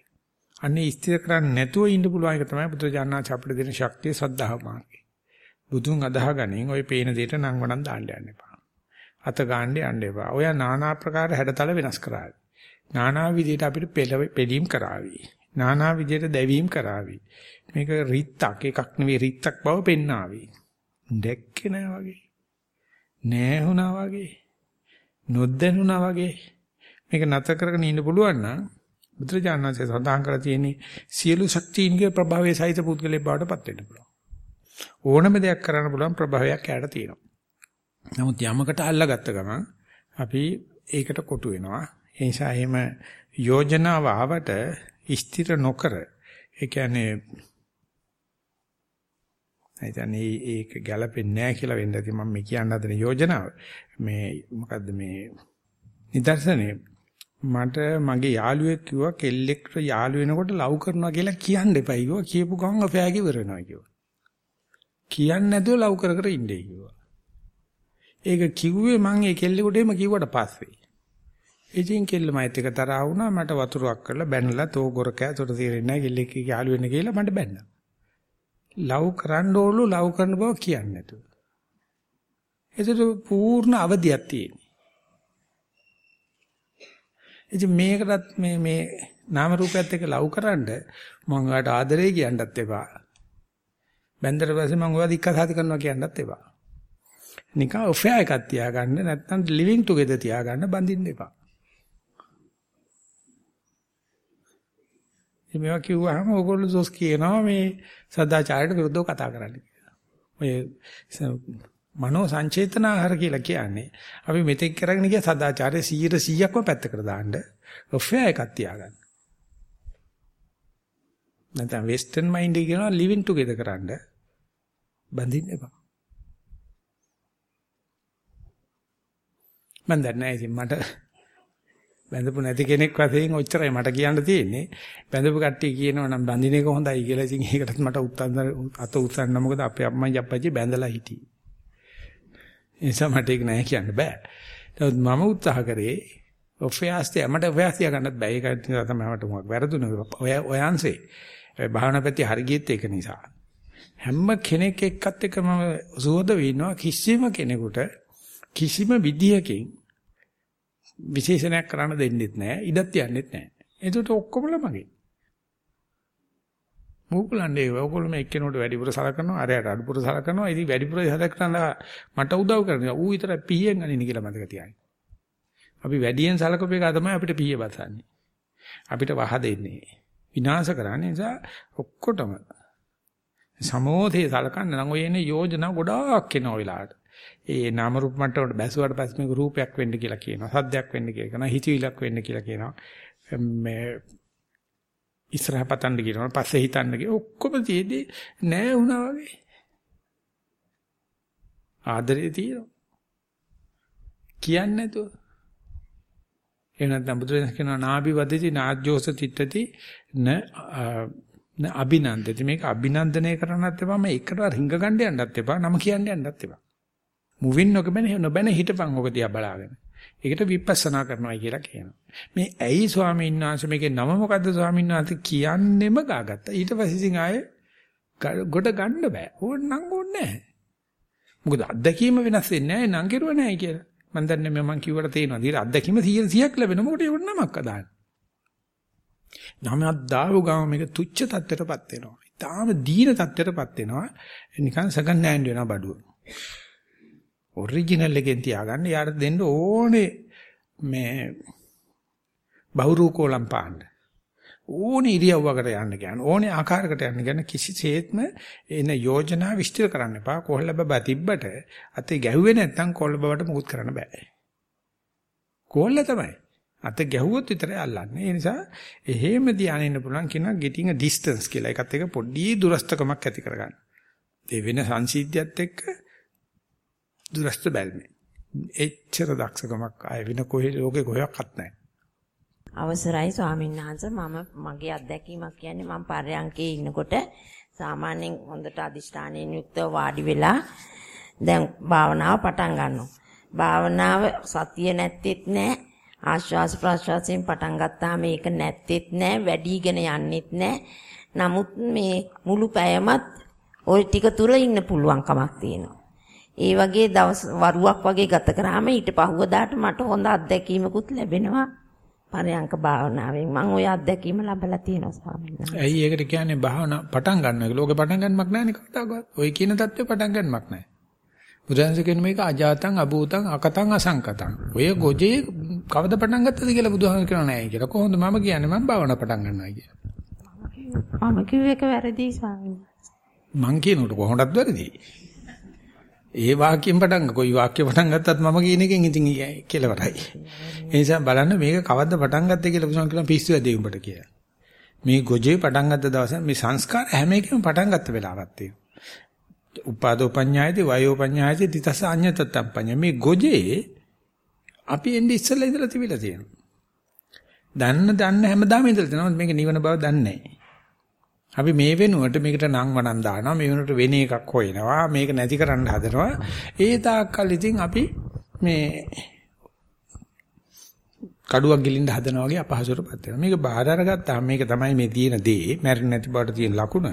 අන්නේ ස්ථිර කරන්නේ නැතුව ඉන්න පුළුවන් එක තමයි බුදුජානනාච අපිට දෙන ශක්තිය සද්ධාව මාර්ගය. බුදුන් අදහගනින් ওই පේන දෙයට නංවනම් දාන්න යන්න එපා. අත ගන්න යන්න එපා. ඔය নানা ආකාර හැඩතල වෙනස් කරાવી. নানা විදියට අපිට පෙළීම් කරાવી. নাනා විදියට දැවීම් කරાવી. මේක රිත්තක් එකක් නෙවෙයි රිත්තක් බව පෙන්නාවි. දැක්කේ නෑ වගේ. නෑ වුණා වගේ. නොදැනුණා වගේ. මේක නැත කරගෙන ඉන්න පුළුවන් නම් බුදුරජාණන්සේ සඳහන් කරලා තියෙන්නේ සියලු ශක්තියින්ගේ ප්‍රභාවය සහිත පුද්ගලයෙක් බවට පත් වෙන්න පුළුවන්. ඕනම දෙයක් කරන්න පුළුවන් ප්‍රභාවයක් යාට තියෙනවා. නමුත් යමකට අල්ලගත්ත ගමන් අපි ඒකට කොටු වෙනවා. ඒ නිසා එහෙම යෝජනාව ආවට ස්ථිර නොකර ඒ කියන්නේ හිතන්නේ ඒක ගැලපෙන්නේ නැහැ කියලා වෙන්න ඇති මම මේ කියන්න හදන යෝජනාව. මේ මොකද්ද මේ නිදර්ශනේ මට මගේ යාළුවෙක් කිව්වා කෙල්ලෙක්ට යාළු වෙනකොට ලව් කරනවා කියලා කියන්න එපා කිව්වා. කියපු ගමන් අපෑග ඉවර වෙනවා කිව්වා. කියන්නේ නැතුව ලව් කර කර ඉන්නේ කිව්වා. ඒක කිව්වේ මං ඒ කෙල්ලෙකුට එහෙම කිව්වට පස්සේ. ඉතින් කෙල්ල මයිත් එක තරහා වුණා මට වතුරක් කරලා බැනලා තෝ ගොරකෑ තොට තීරෙන්නේ නැහැ කෙල්ලෙක් යාළු වෙන්න කියලා මට බැන්නා. ලව් කරන්න ඕලු ලව් කරන බව කියන්නේ නැතුව. ඒකට පූර්ණ අවදියක් තියෙනවා. ඉතින් මේකටත් මේ මේ නාම රූපයත් එක්ක ලව් කරන්න මම ඔයාලට ආදරේ කියන්නත් එපා. බැන්දර පස්සේ මම ඔයාලා දික්කසාති කරනවා කියන්නත් එපා. නිකන් ඔෆෙයා එකක් තියාගන්න නැත්නම් ලිවිං ටුගෙදර් තියාගන්න බඳින්න එපා. ඉතින් මේවා කිව්වහම ඕගොල්ලෝ දොස් කියනවා මේ සදාචාරයට විරුද්ධව කතා කරන්නේ කියලා. ඔය මනෝ සංචේතනාහාර කියලා කියන්නේ අපි මෙතෙක් කරගෙන ගිය සදාචාරයේ 100%ක්ම පැත්තකට දාන්න ඔෆෙයා එකක් තියාගන්න. නැත්නම් වෙස්ටර්න් මයින්ඩ් එක කියනවා ලිවිං ටුගෙදර් කරන්න බඳින්න එපා. මම දන්නේ නැහැ ඉතින් මට බැඳපු නැති කෙනෙක් වශයෙන් ඔච්චරයි මට කියන්න තියෙන්නේ. බැඳපු කට්ටිය කියනවා නම් බඳින එක හොඳයි කියලා. ඉතින් ඒකටත් මට උත්තර අත උස්සන්න මොකද අපේ අම්මයි අප්පච්චි බැඳලා හිටියේ. ඒ නිසා මට ඒක නෑ කියන්න බෑ. නමුත් මම උත්සාහ කරේ ඔෆයාස්තිය මට ඔෆයාස්තිය ගන්නත් බෑ. ඒක නිසා තමයි මට මොකක් වැරදුනේ. ඔය ඔයන්සේ. ඒ භාවනා පැත්තේ හරියට ඒක නිසා. හැම කෙනෙක් එක්කත් එක මම සුවද වෙනවා කිසිම කෙනෙකුට කිසිම විදියකින් විශේෂණයක් කරන්න දෙන්නෙත් නැහැ ඉඩක් තියන්නෙත් නැහැ. ඒකට ඔක්කොමලා මගේ. මූකුලන්නේ ඔයගොල්ලෝ මේ එක්කෙනෙකුට වැඩිපුර සලකනවා අරයට අඩුපුර සලකනවා ඉතින් වැඩිපුර සලකන මට උදව් කරනවා ඌ විතර පීයෙන් අනින්න කියලා මතක තියාගන්න. අපි වැඩියෙන් සලකපු එක තමයි අපිට පීය බසන්නේ. අපිට වහ දෙන්නේ. විනාශ කරන්නේ නිසා ඔක්කොටම සමෝධේ සලකන්න නම් ඔය එන්නේ යෝජනා ගොඩාක් එනවා වෙලාවට. ඒ නාම රූප මට්ටමට බැසුවට පස්සේ මේක රූපයක් වෙන්න කියලා කියනවා. සද්දයක් වෙන්න කියලා කියනවා. හිතවිලක් වෙන්න කියලා කියනවා. මේ ඉස්සරහ පතන්න කියනවා. පස්සේ හිතන්න කිය ඔක්කොම තියේදී නෑ වුණා වගේ. ආදරේ තියෙනවා. කියන්නේ නැතුව. එහෙම නැත්නම් බුදුරජාණන් කියනවා නාභි වදති නාජ්ජෝස තිට්ඨති න න අභිනන්දති මේක අභිනන්දනය කරන්නත් එපා මම එකටවත් රිංග ගන්න යන්නත් එපා නම කියන්න යන්නත් එපා මුවින් නොකබන නොබැන හිටපන් ඔක දිහා බලාගෙන. ඒකට විපස්සනා කරනවා කියලා කියනවා. මේ ඇයි ස්වාමීන් වහන්සේ මේකේ නම මොකද්ද ස්වාමීන් වහන්සේ කියන්නෙම ගාගත්තා. ඊට පස්සේ ඉතින් ආයේ ගොඩ ගන්න බෑ. ඕන්නම් ඕනේ නැහැ. මොකද අත්දැකීම වෙනස් වෙන්නේ නැහැ නම් කෙරුව නැහැ කියලා. මම දන්නේ මම කිව්වට තේනවා. ඊට අත්දැකීම 100ක් ලැබෙන මොකට ඒ නමක් අදාන්නේ. නමක් දාව ගාම මේක තුච්ච තත්ත්වයටපත් වෙනවා. ඊටාම දීන තත්ත්වයටපත් වෙනවා. නිකන් සගන් නෑන්ඩ් වෙනවා බඩුව. ඔරිජිනල් එකෙන් තියාගන්න යාට දෙන්න ඕනේ මේ බහුරූකෝලම් පාන්න. ඕනේ ඉරියව්වකට යන්න කියන ඕනේ ආකාරයකට යන්න කියන කිසිසේත්ම එන යෝජනා විස්තර කරන්න එපා. කොහොල්ල බබා තිබ්බට අතේ ගැහුවේ නැත්නම් කොහොල්ල බබට මුකුත් කරන්න බෑ. කොහොල්ල තමයි. අත ගැහුවොත් විතරයි අල්ලන්නේ. ඒ නිසා එහෙම ධානය ඉන්න පුළුවන් කියන getting a distance කියලා. ඒකත් එක පොඩි දුරස්තකමක් ඇති කරගන්න. ඒ වෙන සංසිද්ධියත් එක්ක දුරස්ත බැල්මේ. එච්චර දක්ෂකමක් ආය වෙන කොහේ ලෝකේ කොහෙවත් නැහැ. අවසරයි ස්වාමීන් වහන්සේ මම මගේ අත්දැකීමක් කියන්නේ මම පර්යංකේ ඉන්නකොට සාමාන්‍යයෙන් හොඳට අදිෂ්ඨානයෙන් යුක්තව වාඩි වෙලා දැන් භාවනාව පටන් ගන්නවා. භාවනාව සතිය නැත්තේත් නැහැ ආශ්වාස ප්‍රශ්වාසයෙන් පටන් ගත්තාම ඒක නැත්තේත් නෑ වැඩිගෙන යන්නෙත් නෑ. නමුත් මේ මුළු පැයමත් ওই ටික තුල ඉන්න පුළුවන් කමක් තියෙනවා. ඒ වගේ දවස් වරුවක් වගේ ගත කරාම ඊට පහුවදාට මට හොඳ අත්දැකීමකුත් ලැබෙනවා. පරයන්ක භාවනාවෙන් මම ওই අත්දැකීම ලැබලා තියෙනවා ස්වාමීන් වහන්සේ. ඇයි ඒකට කියන්නේ භාවනා පටන් ගන්නවා කියලා. ඕක පටන් ගන්නමක් නැහැ නේ කවදාකවත්. ඔය කියන தත්ත්වේ පටන් ගන්නමක් නැහැ. බුදුහන්සේ කියන මේක අජාතං අභූතං අකතං අසංකතං. ඔය ගොජේ කවද පටන් ගත්තද කියලා බුදුහාම කියනවා නෑ කියලා. කොහොමද මම කියන්නේ මම භාවනා පටන් ගන්නවා කියලා. මම කිව්ව එක වැරදි ස්වාමීන් වහන්සේ. මං කියනකොට කොහොමදත් වැරදි. ඒ වාක්‍යයෙන් පටන් කොයි වාක්‍ය පටන් ගත්තත් මම කියන එකෙන් ඉතින් කෙලවරයි. ඒ නිසා බලන්න මේක කවද්ද පටන් ගත්තේ කියලා බුදුන් කියන පිස්සු ඇදේ උඹට කියලා. මේ ගොජේ පටන් ගත්ත දවසේ මේ සංස්කාර හැම එකම පටන් ගත්ත වෙලාවක් තියෙනවා. උපාදෝ පඤ්ඤායති වයෝ පඤ්ඤායති තිතස අඤ්ඤතත්තම් පඤ්ඤා මේ ගොජේ අපි එන්නේ ඉස්සෙල්ලා ඉඳලා තිබිලා තියෙනවා. දන්න දන්න හැමදාම ඉඳලා තියෙනවා. මේක නිවන බව දන්නේ නැහැ. අපි මේ වෙනුවට මේකට නම් වණන් දානවා. මේ වෙනුවට වෙන එකක් හොයනවා. මේක නැති කරන්න හදනවා. ඒ තාක්කල් ඉතින් අපි මේ කඩුවක් ගිලින්න හදනවා වගේ අපහසුතාවපත් වෙනවා. මේක බාහිර අරගත්තාම මේක තමයි මේ තියෙන දේ. මැරෙන්නේ නැති බවට තියෙන ලකුණ.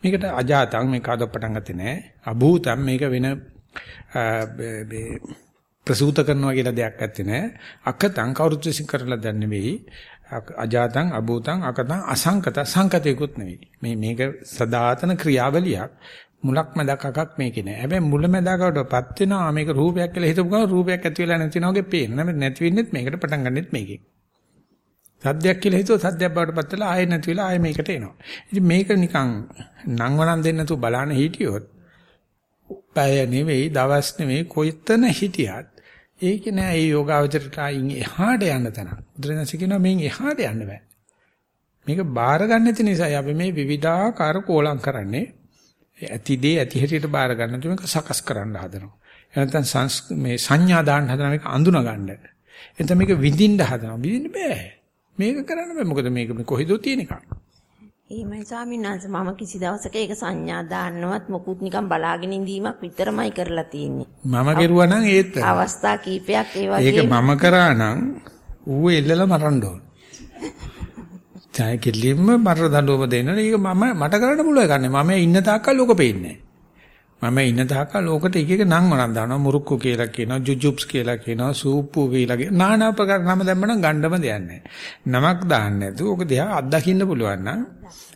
මේකට අජාතං මේක අද පටන් ගත්තේ නැහැ අභූතං මේක වෙන ප්‍රසූත කරනවා කියලා දෙයක් ඇත්තේ නැහැ අකතං කවුරුත් විසින් කරලා දැන් නෙවෙයි. අජාතං අභූතං අකතං අසංකත සංකතයකුත් නෙවෙයි. මේ මේක සදාතන ක්‍රියාවලියක්. මුලක් මැදක් අකක් මේකේ නෑ. හැබැයි මුල මැදකටපත් වෙනවා මේක රූපයක් කියලා හිතපු ගමන් රූපයක් ඇති වෙලා නැති වෙනවා වගේ පේන. නැමෙ නැති වෙන්නෙත් මේකට පටන් ගන්නෙත් මේකෙන්. සද්දයක් කියලා හිතුවොත් සද්දයක් බවටපත් වෙලා ආයෙ නැති වෙලා ආයෙ මේකට එනවා. ඉතින් මේක නිකන් නංවනන් දෙන්න තු බලන්න හිටියොත් පැය නෙවෙයි දවස් නෙවෙයි කොයිතන හිටියත් ඒක නෑ ඒ යෝගාවචරයට අයින් එහාට යන්න තැන. බුදුරජාණන් කියනවා මෙන් එහාට යන්න බෑ. මේක බාර ගන්න නැති නිසායි අපි මේ විවිධාකාර කෝලම් කරන්නේ. ඇති දේ ඇති හැටියට බාර ගන්න තු මේක සකස් කරන්න හදනවා. එහෙනම් මේ සංඥා දාන්න හදන මේක අඳුන ගන්න. එතන මේක විඳින්න හදනවා. විඳින්න බෑ. මේක කරන්න බෑ. මොකද මේක කොහෙදෝ තියෙන එකක්. එහෙමයි ස්වාමීන් වහන්සේ මම කිසි දවසක ඒක සංඥා දාන්නවත් මොකුත් නිකන් බලාගෙන ඉඳීමක් විතරමයි කරලා තියෙන්නේ. මම කෙරුවා නම් ඒත් අවස්ථා කීපයක් ඒ වගේ ඒක මම කරා නම් ඌ එල්ලලා මරන්න ඕන. ඡාය කෙලින්ම මර දඬුවම දෙන්න. ඒක මම මට කරන්න පුළුවන් එකක් නේ. මම ඉන්න තාක්කල් ලෝක පේන්නේ මම ඉන්න තාක්කල් ලෝකට එක එක නම් වරන් දානවා. මුරුක්කු කියලා කියනවා, ජුජුබ්ස් කියලා කියනවා, සූප්පු කියලා කියනවා. নানা ප්‍රකාර නම දැම්මම ගණ්ඩම දෙයක් නැහැ. නමක් දාන්න නැතුව ඕක දිහා අත්දකින්න පුළුවන් නම්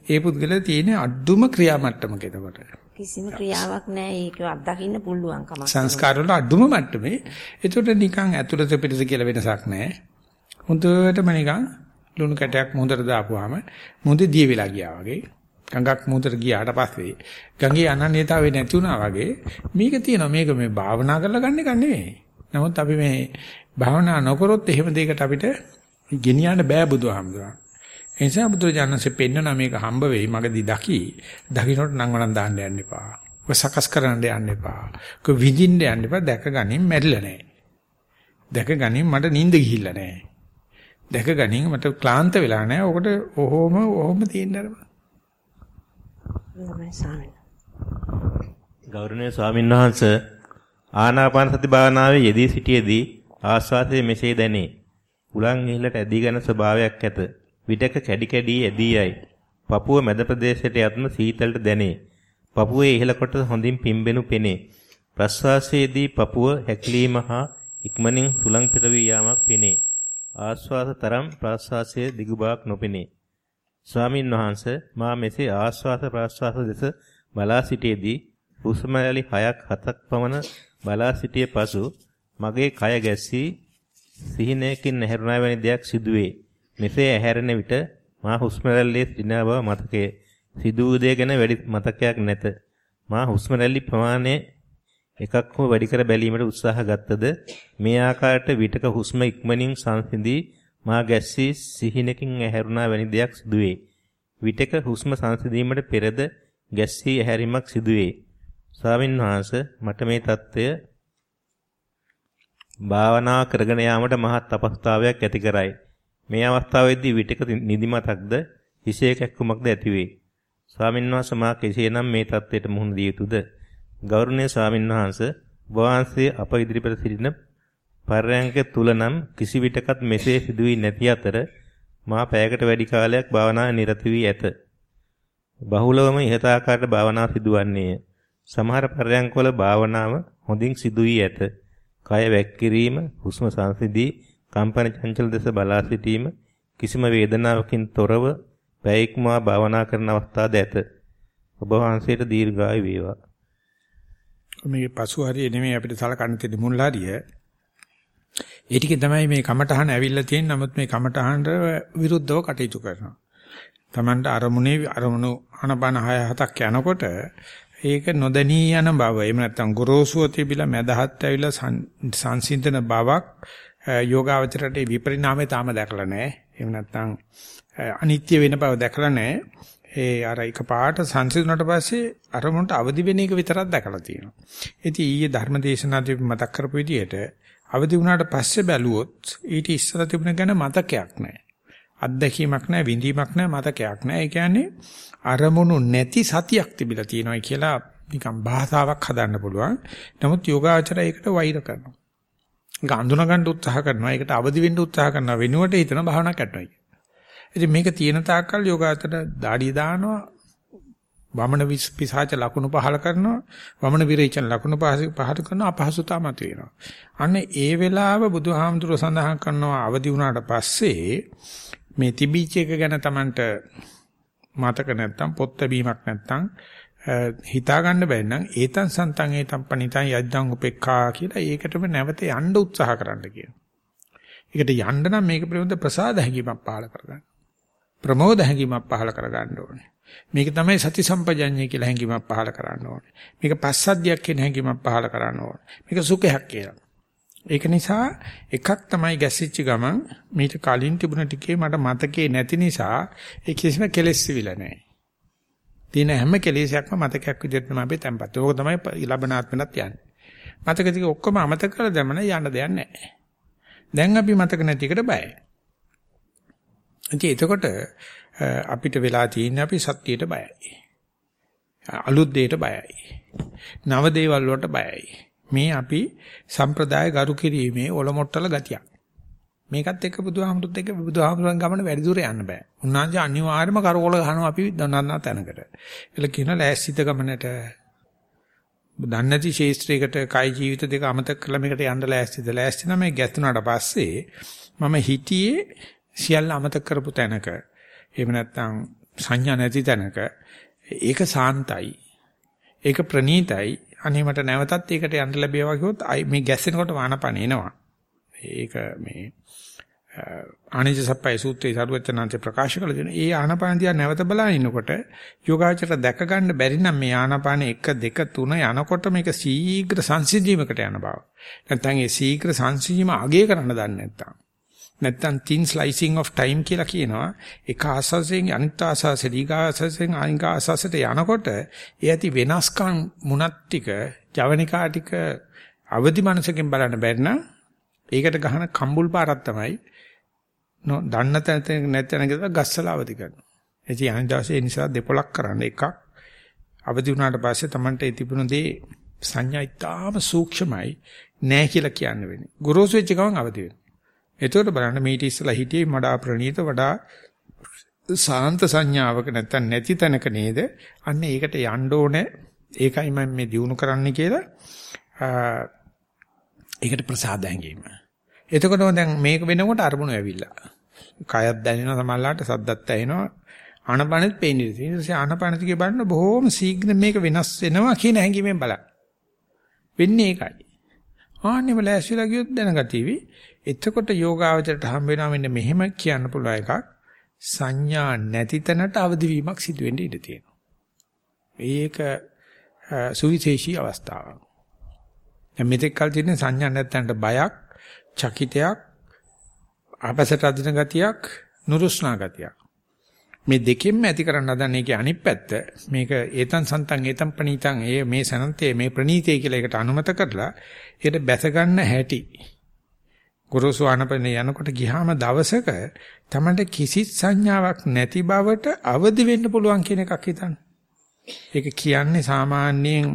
ඒ පුද්ගලයා තියෙන අඩුම ක්‍රියා මට්ටමක එතකොට. කිසිම ක්‍රියාවක් නැහැ ඒක අත්දකින්න පුළුවන් කමක්. සංස්කාර වල අඩුම මට්ටමේ. ඒකට නිකන් ඇතුළත පිටත කියලා වෙනසක් නැහැ. හොඳටම නිකන් ලුණු කැටයක් මුහුදට දාපුවාම මුහුදේ දිය වෙලා ගියා වගේ. ගඟක් මුහුදට ගියාට පස්සේ ගඟේ අනන්‍යතාවය නැති වුණා වගේ මේක තියෙනවා මේක මේ භාවනා කරලා ගන්න එක නෙවෙයි. නමුත් අපි මේ භාවනා නොකරොත් එහෙම දෙයකට අපිට ගෙනියන්න බෑ බුදුහාමුදුරන්. ඒ නිසා බුදුරජාණන්සේ පෙන්වන මේක හම්බ වෙයි මගදී දකි. දකින්නට නම් වණන් දාන්න යන්න එපා. ඔය සකස් කරන්න යන්න එපා. ඔය විඳින්න යන්න එපා. දැක ගනින් මැරිලා නැහැ. දැක ගනින් මට නිින්ද ගිහිල්ලා නැහැ. දැක ගනින් මට ක්ලාන්ත වෙලා නැහැ. ඔකට ඔහොම ඔහොම තියෙන්න අරපන්. ගෞරවනීය ස්වාමීන් වහන්සේ ආනාපාන සති භාවනාවේ යෙදී සිටියේදී ආස්වාදයේ මෙසේ දැනේ. උලන් ඉහළට ඇදී යන ස්වභාවයක් ඇත. විටක කැඩි කැඩි ඇදී යයි. පපුව මැද ප්‍රදේශයට යත්ම සීතලට දැනේ. පපුවේ ඉහළ කොටස හොඳින් පිම්බෙනු පෙනේ. ප්‍රශ්වාසයේදී පපුව හැකිලීම හා ඉක්මනින් සුලං පිටවී. ආශ්වාස තරම් ප්‍රශ්වාසයේ දිගු බවක් නොපෙනේ. ස්වාමින් වහන්සේ මා මෙසේ ආශ්වාස ප්‍රශ්වාස දෙස බලා සිටියේදී හුස්ම රැලි 6ක් 7ක් පමණ බලා සිටිය පසු මගේ කය ගැස්සී සිහිනයකින් නැහැරුණා වැනි දෙයක් සිදුවේ. මෙසේ ඇහැරෙන විට මා හුස්ම රැල්ලේ සිටින බව මතකය. සිදු වූ දේ ගැන වැඩි මතකයක් නැත. මා හුස්ම රැලි ප්‍රමාණය එකක් හෝ වැඩි කර බැලීමට උත්සාහ ගත්තද මේ ආකාරයට විටක හුස්ම ඉක්මනින් සංසිඳී මා ගැස්සී සිහිනකින් ඇහැරුණා වැනි දෙයක් සිදුවේ. විටක හුස්ම සංසිඳීමට පෙරද ගැස්සී ඇහැරීමක් සිදුවේ. ස්වාමින් වහන්සේ මට මේ தত্ত্বය භාවනා කරගෙන යාමට මහත් අපහසුතාවයක් ඇති කරයි. මේ අවස්ථාවේදී විටක නිදිමතක්ද හිසේ කැක්කුමක්ද ඇතිවේ. ස්වාමින්වහන්සේ මා කෙසේනම් මේ தත්ත්වයට මුහුණ දිය යුතුද? ගෞරවනීය ස්වාමින්වහන්සේ වහන්සේ අප ඉදිරිපිට සිටින පර්යංක තුල නම් කිසි විටකත් මෙසේ සිදුවී නැති අතර මා පැයකට වැඩි කාලයක් භාවනාවේ නිරත වී ඇත. බහුලවම ඉහත ආකාරයට භාවනා සිදුවන්නේය. සමහර පර්යංකවල භාවනාව හොඳින් සිදු වී ඇත. කය වැක්කිරීම, හුස්ම සංසිඳී, කම්පන චංචල දෙස බලා සිටීම කිසිම වේදනාවකින් තොරව පැයක්මා භාවනා කරන අවස්ථාද ඇත. ඔබ වහන්සේට දීර්ඝායු වේවා. මේ පසු හරිය නෙමෙයි අපිට සලකන්න තියෙන මුල් හරිය. ඒ ටිකේ තමයි මේ කමටහන ඇවිල්ලා තියෙන්නේ. නමුත් මේ කමටහනට විරුද්ධව කටයුතු කරනවා. Tamanට අරමුණේ අරමුණු අනබන 6 7ක් යනකොට ඒක නොදැනී යන බව. එහෙම නැත්නම් ගොරෝසුව තිබිලා මැදහත් ඇවිල්ලා සංසිඳන බවක් යෝගාවචරයේ විපරිණාමය තාම දැකලා නැහැ. එහෙම නැත්නම් අනිත්‍ය වෙන බව දැකලා නැහැ. ඒ අර එක පාට සංසිඳුණාට පස්සේ අරමුණට අවදි වෙන එක විතරක් දැකලා තියෙනවා. ඉතින් ඊයේ ධර්මදේශනාදී මතක් කරපු විදිහට අවදි වුණාට පස්සේ බැලුවොත් ඊට ඉස්සර තිබුණ ගැන මතකයක් නැහැ. අත්දැකීමක් නැහැ, විඳීමක් නැහැ, මතකයක් නැහැ. ඒ කියන්නේ අරමුණු නැති සතියක් තිබිලා තියෙනවා කියලා නිකන් භාෂාවක් හදන්න පුළුවන්. නමුත් යෝගාචරය ඒකට වෛර කරනවා. ඒක අඳුන ගන්න උත්සාහ කරනවා. ඒකට අවදි වෙන්න උත්සාහ කරනවා. වෙනුවට හිතන භාවනා කරනවා. ඉතින් මේක තියෙන තාක්කල් යෝගාචර দাঁඩිය දානවා. වමන පිසාච ලකුණු පහල කරනවා. වමන විරේචන ලකුණු පහල කරනවා. අපහසුතාව මත වෙනවා. අන්න ඒ වෙලාව බුදුහාමුදුරුව සඳහන් කරනවා අවදි වුණාට පස්සේ මේ තිබීච එක ගැන Tamanට මතක නැත්තම් පොත් බැීමක් නැත්තම් හිතා ගන්න බැරි නම් ඒතං සන්තං ඒතං පනිතං යද්දං උපේක්ඛා කියලා ඒකටම නැවත යන්න උත්සාහ කරන්න කියනවා. ඒකට යන්න නම් මේක පිළිබඳ ප්‍රසාද හැඟීමක් පහළ කරගන්න. ප්‍රමෝද හැඟීමක් පහළ කරගන්න ඕනේ. මේක තමයි සති සම්පජඤ්ඤය කියලා හැඟීමක් පහළ කරන්න ඕනේ. මේක පස්සද්ධියක් කියන හැඟීමක් පහළ කරන්න ඕනේ. මේක සුඛයක් කියලා. ඒක නිසා එකක් තමයි ගැසිච්ච ගමන් මීට කලින් තිබුණ ටිකේ මට මතකේ නැති නිසා ඒ කිසිම කෙලෙස් විල නැහැ. තියෙන හැම කෙලෙසයක්ම මතකයක් විදිහට තමයි අපි තැම්පත්. ඕක තමයි ලබනාත්මනත් යන්නේ. මතක ටික ඔක්කොම අමතක කරලා දැමන යන්න දෙයක් නැහැ. දැන් අපි මතක නැති එකට බයයි. ඉතින් එතකොට අපිට වෙලා තියෙන්නේ අපි සත්‍යයට බයයි. අලුත් දෙයට බයයි. නව දේවල් වලට බයයි. මේ අපි සම්ප්‍රදාය ගරු කිරීමේ ඔලොමොට්ටල ගතියක්. මේකත් එක්ක බුදුහාමුදුරුත් එක්ක බුදුහාමුදුරන් ගමන වැඩි දුර යන්න බෑ. උන්වහන්සේ අනිවාර්යයෙන්ම කරකෝල ගහනවා අපි දන්නා තැනකට. ඒල කියන ලෑස්තිත ගමනට දන්නේ නැති ශේස්ත්‍රයකට කයි ජීවිත දෙක අමතක කරලා මේකට යන්න ලෑස්තිද? ලෑස්ති නම් මේ ගැතුණාට පස්සේ මම හිතියේ සියල්ල අමතක කරපු තැනක. එහෙම නැත්නම් සංඥා නැති තැනක ඒක සාන්තයි. ඒක ප්‍රණීතයි. අනේ මට නැවතත් ඒකට යන්න ලැබේවා කිව්වොත් මේ ගැස්සෙනකොට වානපන එනවා. ඒක මේ ආනිජ සප්පයි සූත්‍රයේ සරුවචනාංශ ප්‍රකාශ කළ දෙන. ඒ ආනාපාන දිහා නැවත බලන ඉන්නකොට යෝගාචර දැක ගන්න බැරි නම් මේ ආනාපාන 1 2 3 යනකොට මේක ශීඝ්‍ර සංසිඳීමකට යන බව. නැත්නම් ඒ ශීඝ්‍ර සංසිඳීම අගය කරන්න දන්නේ නැත්නම්. නැත්නම් thin slicing of time කියලා කියනවා. එක ආසසෙන් අනිත් ආසසෙ දීඝාසසෙන් අනිත් ආසසට යනකොට ඒ ඇති වෙනස්කම් මුණත් ටික, ජවනිකා ටික අවදි මනසකින් බලන්න බැරි නම් ඒකට ගහන කම්බුල් පාරක් තමයි නෝ දන්න තැන නැත්නම් කියලා ගස්සලා අවදි කරනවා. එචි අනිදාසේ ඒ නිසා දෙපොලක් කරන්න එකක් අවදි වුණාට පස්සේ Tamante තිබුණ දේ සංඥා ඉතාම සූක්ෂමයි නෑ කියලා කියන්න වෙන්නේ. ගුරුසු වෙච්ච ගමන් අවදි වෙනවා. එතකොට බලන්න මේටි ඉස්සලා හිටියේ වඩා ප්‍රණීත වඩා සාන්ත සංඥාවක නැත්තම් නැති තැනක නේද? අන්න ඒකට යන්න ඕනේ. ඒකයි මම මේ දිනු කරන්න කියලා ඒකට ප්‍රසාද හැංගීම. එතකොට දැන් මේක වෙනකොට අරමුණු ඇවිල්ලා. කයත් දැනෙනවා සමහරලාට සද්දත් ඇහෙනවා. ආනපනෙත් පේන්නේ. ඒ නිසා ආනපනතිගේ බලන්න බොහොම ශීඝ්‍ර මේක වෙනස් වෙනවා කියන හැඟීමෙන් බලන්න. වෙන්නේ ඒකයි. ආන්නෙම ලෑස්තිලා ගියොත් දැනගතිවි. එතකොට යෝගාවචරයට හම් වෙනවා මෙන්න මෙහෙම කියන්න පුළුවන් එකක්. සංඥා නැති තැනට අවදි වීමක් සිදු වෙන්න ඉඩ තියෙනවා. ඒක සුවිශේෂී අවස්ථාවක්. දැන් මෙතෙක් කල තියෙන සංඥා නැත්තන්ට බයක්, චකිතයක්, ආපසට අදින ගතියක්, නුරුස්නා ගතියක්. මේ දෙකෙන්ම ඇති කරන්න හදන එකේ අනිත් පැත්ත මේක ඒතන් සන්තන් ඒතන් ප්‍රණීතං ඒ මේ සනන්තේ මේ ප්‍රණීතේ කියලා එකට අනුමත කරලා ඒකට බැස ගන්න හැටි ගුරුසු ආනපනේ යනකොට ගියාම දවසක තමයි කිසිත් සංඥාවක් නැති බවට අවදි වෙන්න පුළුවන් කියන එකක් හිතන්න. ඒක කියන්නේ සාමාන්‍යයෙන්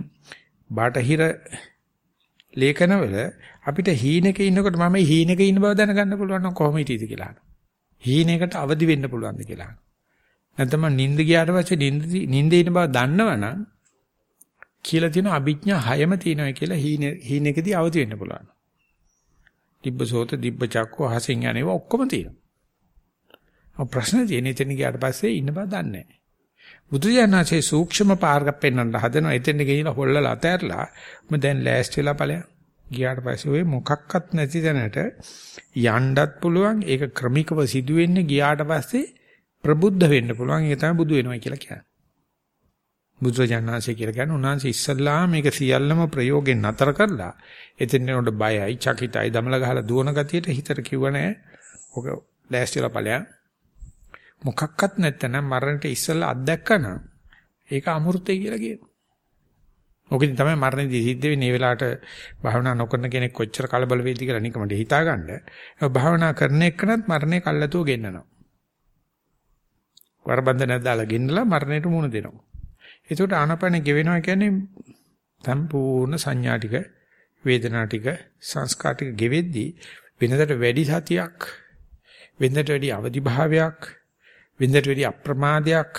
බටහිර ලේඛනවල අපිට හීනෙක ඉන්නකොට මම හීනෙක ඉන්න බව දැනගන්න පුළුවන් නම් කොහොම හිටියද කියලා. හීනෙකට අවදි වෙන්න පුළුවන්ද කියලා. නැත්නම් නිින්ද ගියාට පස්සේ නිින්ද නිින්දේ ඉන්න බව දන්නවනම් කියලා තියෙන අභිඥා හයම තියෙනවා කියලා හීන හීනෙකදී අවදි වෙන්න පුළුවන්. දිබ්බසෝත දිබ්බචක්කෝ හසින් යනේව ඔක්කොම තියෙනවා. ඔය ප්‍රශ්න තියෙන එතන ගියාට පස්සේ ඉන්න බව දන්නේ නැහැ. බුදුජානනාංශයේ සූක්ෂම පාරක් පෙන්වන්න හදනවා. එතෙන් ගිහිලා හොල්ලලා අතෑරලා මම දැන් ලෑස්ති වෙලා ඵලයන්. ගියාට පස්සේ ඔය මොකක්වත් නැති තැනට යන්නත් පුළුවන්. ඒක ක්‍රමිකව සිදුවෙන්නේ ගියාට පස්සේ ප්‍රබුද්ධ වෙන්න පුළුවන්. ඒක තමයි බුදු වෙනවා කියලා කියන්නේ. බුදුරජාණන්සේ කියලා කියන්නේ උන්වහන්සේ ඉස්සල්ලා මේක සියල්ලම ප්‍රයෝගෙන් නතර කරලා එතෙන් උඩ බයයි, චකිතයි, දමල ගහලා දුවන ගතියට හිතට කිව්ව නෑ. ඔක ලෑස්තිලා ඵලයන්. මොකක්වත් නැත්නම් මරණයට ඉස්සල්ලා අත්දැක්කනම් ඒක අමෘතය කියලා කියනවා. ඔකෙන් තමයි මරණයේදී සිද්ධ වෙන්නේ මේ වෙලාවට භාවනා නොකරන කෙනෙක් කොච්චර කලබල වෙයිද කියලා නිකමට හිතාගන්න. භාවනා කරන එකනත් මරණය කල්ලාතුව ගෙන්නනවා. වරබන්ධනයක් දාලා ගෙන්නලා මරණයට මුහුණ දෙනවා. ඒකට ආනපන ගෙවෙනවා කියන්නේ සම්පූර්ණ සංඥා ටික, වේදනා ටික, සංස්කාර ටික ගෙවෙද්දී වෙනදට වැඩි සතියක්, වෙනදට වැඩි අවදි භාවයක්, වෙනදට වැඩි අප්‍රමාදයක්,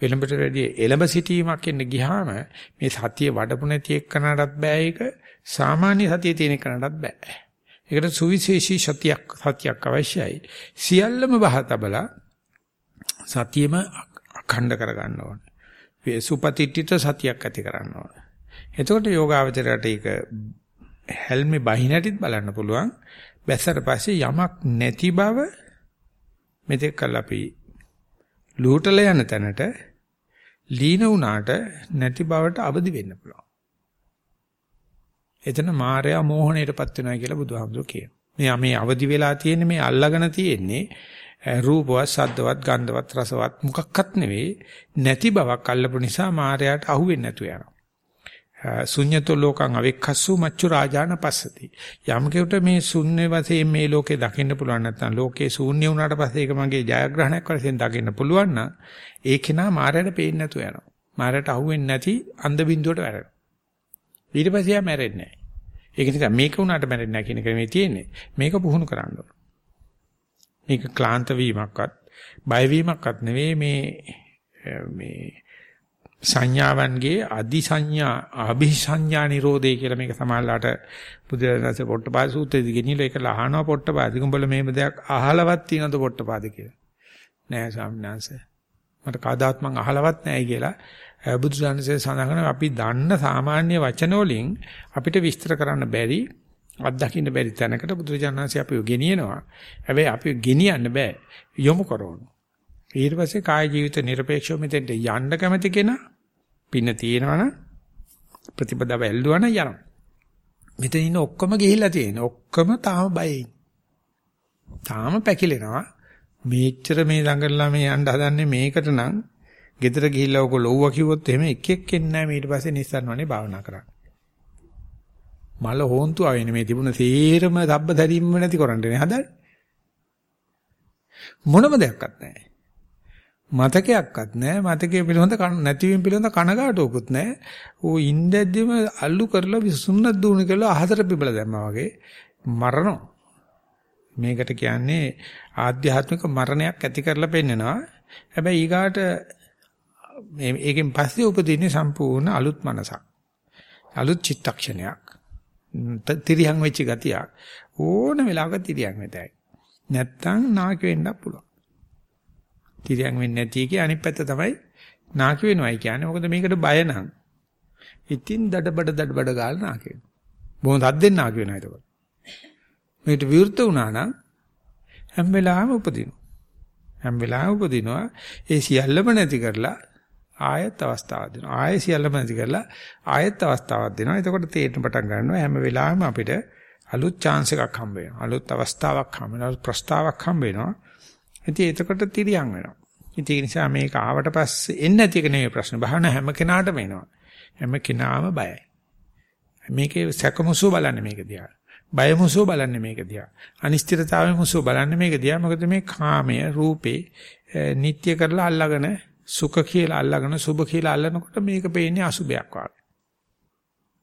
වෙනඹට වැඩි එළඹ සිටීමක් එන්න ගියාම මේ සතිය වඩපු නැති එක්කනටත් බෑ ඒක සාමාන්‍ය සතිය තියෙන එක්කනටත් බෑ. ඒකට සුවිශේෂී සතියක් සතියක් අවශ්‍යයි. සියල්ලම බහතබලා සතියෙම අඛණ්ඩ කරගන්න ඕනේ. සුපතිට්ඨිත සතියක් ඇති කරන්න ඕන. එතකොට යෝගාවචරයට ඒක හැල්මේ බහිනටිත් බලන්න පුළුවන්. බැස්සට පස්සේ යමක් නැති බව මෙතෙක් කල් අපි ලූටල යන තැනට ලීන වුණාට නැති බවට අවදි වෙන්න පුළුවන්. එතන මායя මෝහණයටපත් වෙනවා කියලා බුදුහාමුදුරුවෝ කියනවා. මේ මේ අවදි වෙලා තියෙන්නේ මේ අල්ලගෙන තියෙන්නේ රූපවත්, සද්දවත්, ගන්ධවත්, රසවත් මොකක්වත් නෙවෙයි නැති බවක් අල්ලපු නිසා මායයට අහුවෙන්නේ නැතු යනවා. ශුඤ්‍යතෝ ලෝකං අවික්ඛස්සු මච්චු රාජාන පස්සති. යම් කෙනෙකුට මේ ශුන්‍ය වශයෙන් මේ ලෝකේ දකින්න පුළුවන් නැත්නම් ලෝකේ ශූන්‍ය වුණාට පස්සේ ඒක මගේ ජයග්‍රහණයක් වශයෙන් දකින්න පුළුවන් නම් ඒ කෙනා මායයට පේන්නේ නැතු යනවා. මායයට අහුවෙන්නේ නැති අන්ධ බින්දුවට වැටෙනවා. ඊට පස්සේ යා මැරෙන්නේ නැහැ. ඒක නිසා මේක උනාට මැරෙන්නේ නැහැ කියන එක මේ තියෙන්නේ. මේක පුහුණු කරන්න ඕන. මේක ක්ලාන්ත වීමක්වත් බය වීමක්වත් නෙවෙයි මේ මේ සංඥාවන්ගේ අදි සංඥා අභිසංඥා නිරෝධය කියලා මේක සමාල්ලාට බුදුරජාණන්සේ පොට්ටපාද සූත්‍රයේදී ගෙනියලා ඒක ලහනවා පොට්ටපාද. උඹල මේම දෙයක් අහලවත් තියනද පොට්ටපාද කියලා? නෑ ස්වාමීන් වහන්සේ. මට කවදාත් මං අහලවත් නෑ කියලා බුදුරජාණන්සේ සඳහන් අපි දන්න සාමාන්‍ය වචන වලින් අපිට විස්තර කරන්න බැරි අත්දකින්න බැරි තැනකට බුදුරජාණන්සේ අපිව ගෙනියනවා. හැබැයි අපිව ගෙනියන්න බෑ. යොමු කරවන. ඊට පස්සේ කාය ජීවිත নিরপেক্ষව මෙතෙන්ට යන්න කැමති කෙනා පින තියෙනවනම් ප්‍රතිපදාව ඇල්ලුවා නම් යනවා. මෙතන ඉන්න ඔක්කොම ගිහිල්ලා තියෙන. ඔක්කොම තාම බයෙන්. තාම පැකිලෙනවා. මේච්චර මේ දඟලලා මේ යන්න හදන්නේ මේකට නම් ගෙදර ගිහිල්ලා ඔක ලොව්වා කිව්වොත් එහෙම එකෙක් එන්නේ නැහැ ඊට පස්සේ නිස්සාරණවනේ භාවනා කරන්නේ. මල හොන්තු ආවෙන්නේ මේ තිබුණ සේරම සබ්බ දැරීම නැති කරන්නේ හදන්නේ. මොනම දෙයක්වත් නැහැ. මතකයක්වත් නැහැ. මතකයේ පිළිබඳ නැතිවීම පිළිබඳ කනගාටුවකුත් නැහැ. ඌ ඉන්දැද්දිම අල්ලු කරලා විසුන්නක් දුවන කියලා අහතර පිබල දැම්මා වගේ මරනවා. මේකට කියන්නේ ආධ්‍යාත්මික මරණයක් ඇති කරලා පෙන්නනවා. හැබැයි ඊගාට මේ ඒකෙන් පස්සේ උපදින්නේ සම්පූර්ණ අලුත් මනසක්. අලුත් චිත්තක්ෂණයක්. තිරියන් වෙච්ච ගතියක් ඕන වෙලාවක තිරියන් වෙතයි. නැත්තම් නාකි වෙන්නත් පුළුවන්. තිරියන් වෙන්නේ නැති එකේ අනිත් පැත්ත තමයි නාකි වෙනවයි කියන්නේ. මොකද මේකට බය නම්. ඉතින් දඩබඩ දඩබඩ ගාලා නාකි වෙනවා. බොහොම දද්දෙන් නාකි වෙනවා එතකොට. මේකට විරුද්ධ වුණා නම් හැම වෙලාවෙම උපදිනවා. හැම වෙලාවෙම උපදිනවා. ඒ සියල්ලම නැති කරලා ආයත් අවස්ථාවක් දෙනවා. ආයෙ සියල්ලම නැති කරලා ආයත් අවස්ථාවක් දෙනවා. එතකොට තේරෙන පටන් ගන්නවා හැම වෙලාවෙම අපිට අලුත් chance එකක් හම්බ වෙනවා. අලුත් අවස්ථාවක් හම්බ වෙනවා. ප්‍රස්තාවක් හම්බ වෙනවා. ඉතින් එතකොට තිරියන් වෙනවා. ඉතින් ඒ නිසා මේක ආවට පස්සේ එන්නේ නැති එක නෙවෙයි ප්‍රශ්න. බහන හැම කෙනාටම එනවා. හැම කෙනාම බයයි. මේකේ සැකමුසු බලන්නේ මේක දිහා. බයමුසු බලන්නේ මේක දිහා. අනිශ්චිතතාවය මුසු බලන්නේ මේක දිහා. මොකද මේ කාමය රූපේ නිට්ටය කරලා අල්ලාගෙන සුඛ කියලා අල්ලගෙන සුභ කියලා අල්ලනකොට මේක පේන්නේ අසුභයක් වගේ.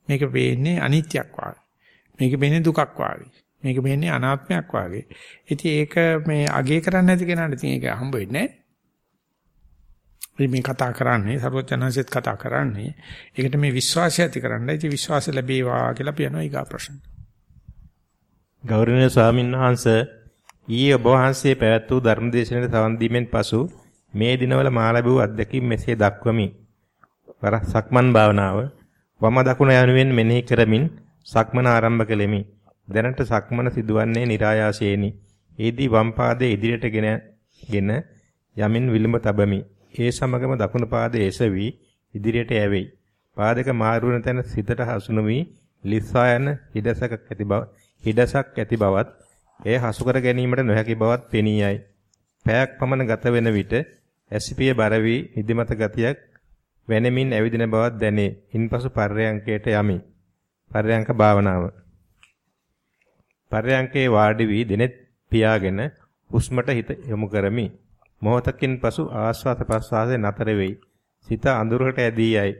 මේක පේන්නේ අනිත්‍යක් වගේ. මේක වෙන්නේ දුකක් වාගේ. මේක වෙන්නේ අනාත්මයක් වාගේ. ඉතින් ඒක මේ අගේ කරන්නේ නැති කෙනාට ඉතින් ඒක හම්බ වෙන්නේ නැහැ. මේ කතා කරන්නේ සර්වඥාන්සෙත් කතා කරන්නේ. ඒකට මේ විශ්වාසය ඇති කරන්න. ඉතින් විශ්වාස ලැබේවා කියලා පියනවා ඊගා ප්‍රශ්න. ගෞරවනීය ස්වාමීන් වහන්සේ ඊයේ ඔබ වහන්සේ පැවැත් වූ ධර්මදේශනයේ සවන් දීමෙන් පසු මේ දිනවල මා ලැබූ අත්දැකීම් මෙසේ දක්වමි. වර සක්මන් භාවනාව වම දකුණ යනුවෙන් මෙනෙහි කරමින් සක්මන ආරම්භ කළෙමි. දැනට සක්මන සිදුවන්නේ નિરાයාසයෙනි. ඒදී වම් පාදයේ ඉදිරියටගෙන ගෙන යමින් විලුඹ තබමි. ඒ සමගම දකුණු පාදයේ එසවි ඉදිරියට යැවෙයි. පාදක මාරු වන තැන සිතට හසුන වී ලිස්සා යන හිඩසක් ඇති බව හිඩසක් ඇති බවත් එය හසු කර ගැනීමට නොහැකි බවත් පෙනී යයි. පැයක් පමණ ගත වෙන විට ඇසිපිය බර වී නිදිමත ගතියක් වෙනමින් ඇවිදින බවක් දැනේ. ඉන්පසු පර්යංකයට යමි. පර්යංක භාවනාව. පර්යංකේ වාඩි වී දෙනෙත් පියාගෙන හුස්මට හිත යොමු කරමි. මොහොතකින් පසු ආස්වාද ප්‍රස්වාසයේ නතර වෙයි. සිත අඳුරකට ඇදී යයි.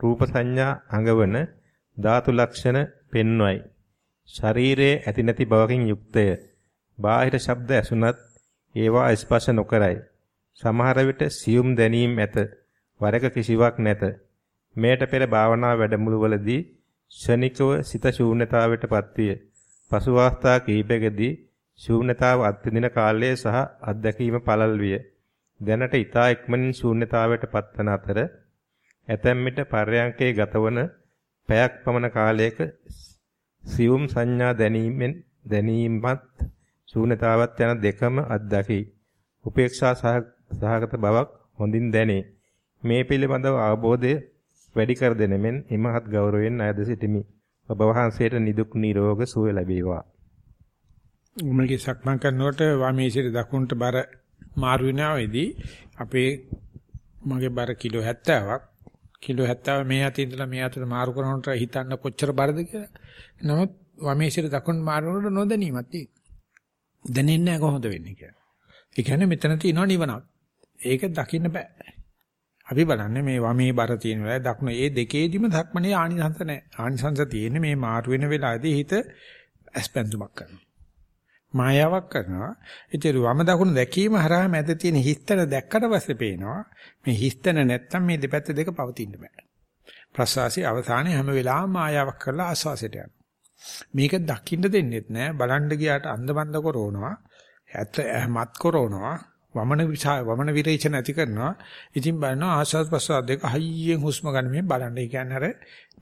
රූප සංඥා අඟවන ධාතු ලක්ෂණ පෙන්වයි. ශරීරයේ ඇති නැති බවකින් යුක්තය. බාහිර ශබ්ද ඇසුණත් ඒවා ස්පර්ශ නොකරයි. සමහර විට සියුම් දැනීම් ඇත. වරක කිසිවක් නැත. මෙයට පෙර භාවනා වැඩමුළුවලදී ශනිකව සිත ශූන්‍යතාවයටපත් විය. පසු වාස්තා කිහිපයකදී ශූන්‍යතාව අත්විඳින කාලය සහ අත්දැකීම පළල් විය. දැනට ඊතා ඉක්මනින් ශූන්‍යතාවයට පත්වන අතර ඇතැම් විට පර්යංකේ ගතවන පැයක් පමණ කාලයක සියුම් සංඥා දැනීමෙන් දැනීමත් ශූන්‍යතාවත් යන දෙකම අත්දකි. උපේක්ෂා සහගත බවක් හොඳින් දැනේ. මේ පිළිබඳව අවබෝධය වැඩි කර දෙනෙමින් ඉමහත් ගෞරවයෙන් අයද සිටිමි. ඔබ වහන්සේට නිදුක් නිරෝග සුවය ලැබේවා. උමලගේ සක්මන් කරනකොට වමේ සිට දකුණට බර මාරු වෙනවෙදී අපේ මගේ බර කිලෝ 70ක් කිලෝ 70 මේ අතින් ඉඳලා මේ අතට මාරු කරනකොට හිතන්න කොච්චර බරද කියලා. නමුත් වමේ සිට දකුණට මාරු කරනකොට නොදැනීමක් තියෙනවා. දැනෙන්නේ නැහැ කොහොමද වෙන්නේ කියලා. ඒ කියන්නේ මෙතන තියෙනවා නිවනක්. ඒක දකින්න බෑ. අපි බලන්නේ මේ වමේ බර තියෙන වෙලාවේ දකුණ ඒ දෙකේදිම ධක්මනේ ආනිසංස නැහැ. ආනිසංස තියෙන්නේ මේ මාරු වෙන වෙලාවේදී හිත ඇස්පැන්දුමක් කරනවා. මායාවක් කරනවා. ඒතර වම දකුණ දැකීම හරහා මැද තියෙන හිස්තන දැක්කට පස්සේ පේනවා මේ හිස්තන නැත්තම් මේ දෙපැත්ත දෙක පවතින්න බෑ. ප්‍රසවාසී අවසානයේ හැම වෙලාවෙම මායාවක් කරලා ආස්වාසයට යනවා. මේක දකින්න දෙන්නෙත් නෑ. බලන්න ගියාට අන්දමන්ද කරවනවා. ඇත්ත මත් කරවනවා. වමන විචා වමන විරේචන ඇති කරනවා. ඉතින් බලනවා ආස්වාද ප්‍රසවාස දෙක හයියෙන් හුස්ම ගන්න මේ බලන්න. ඒ කියන්නේ අර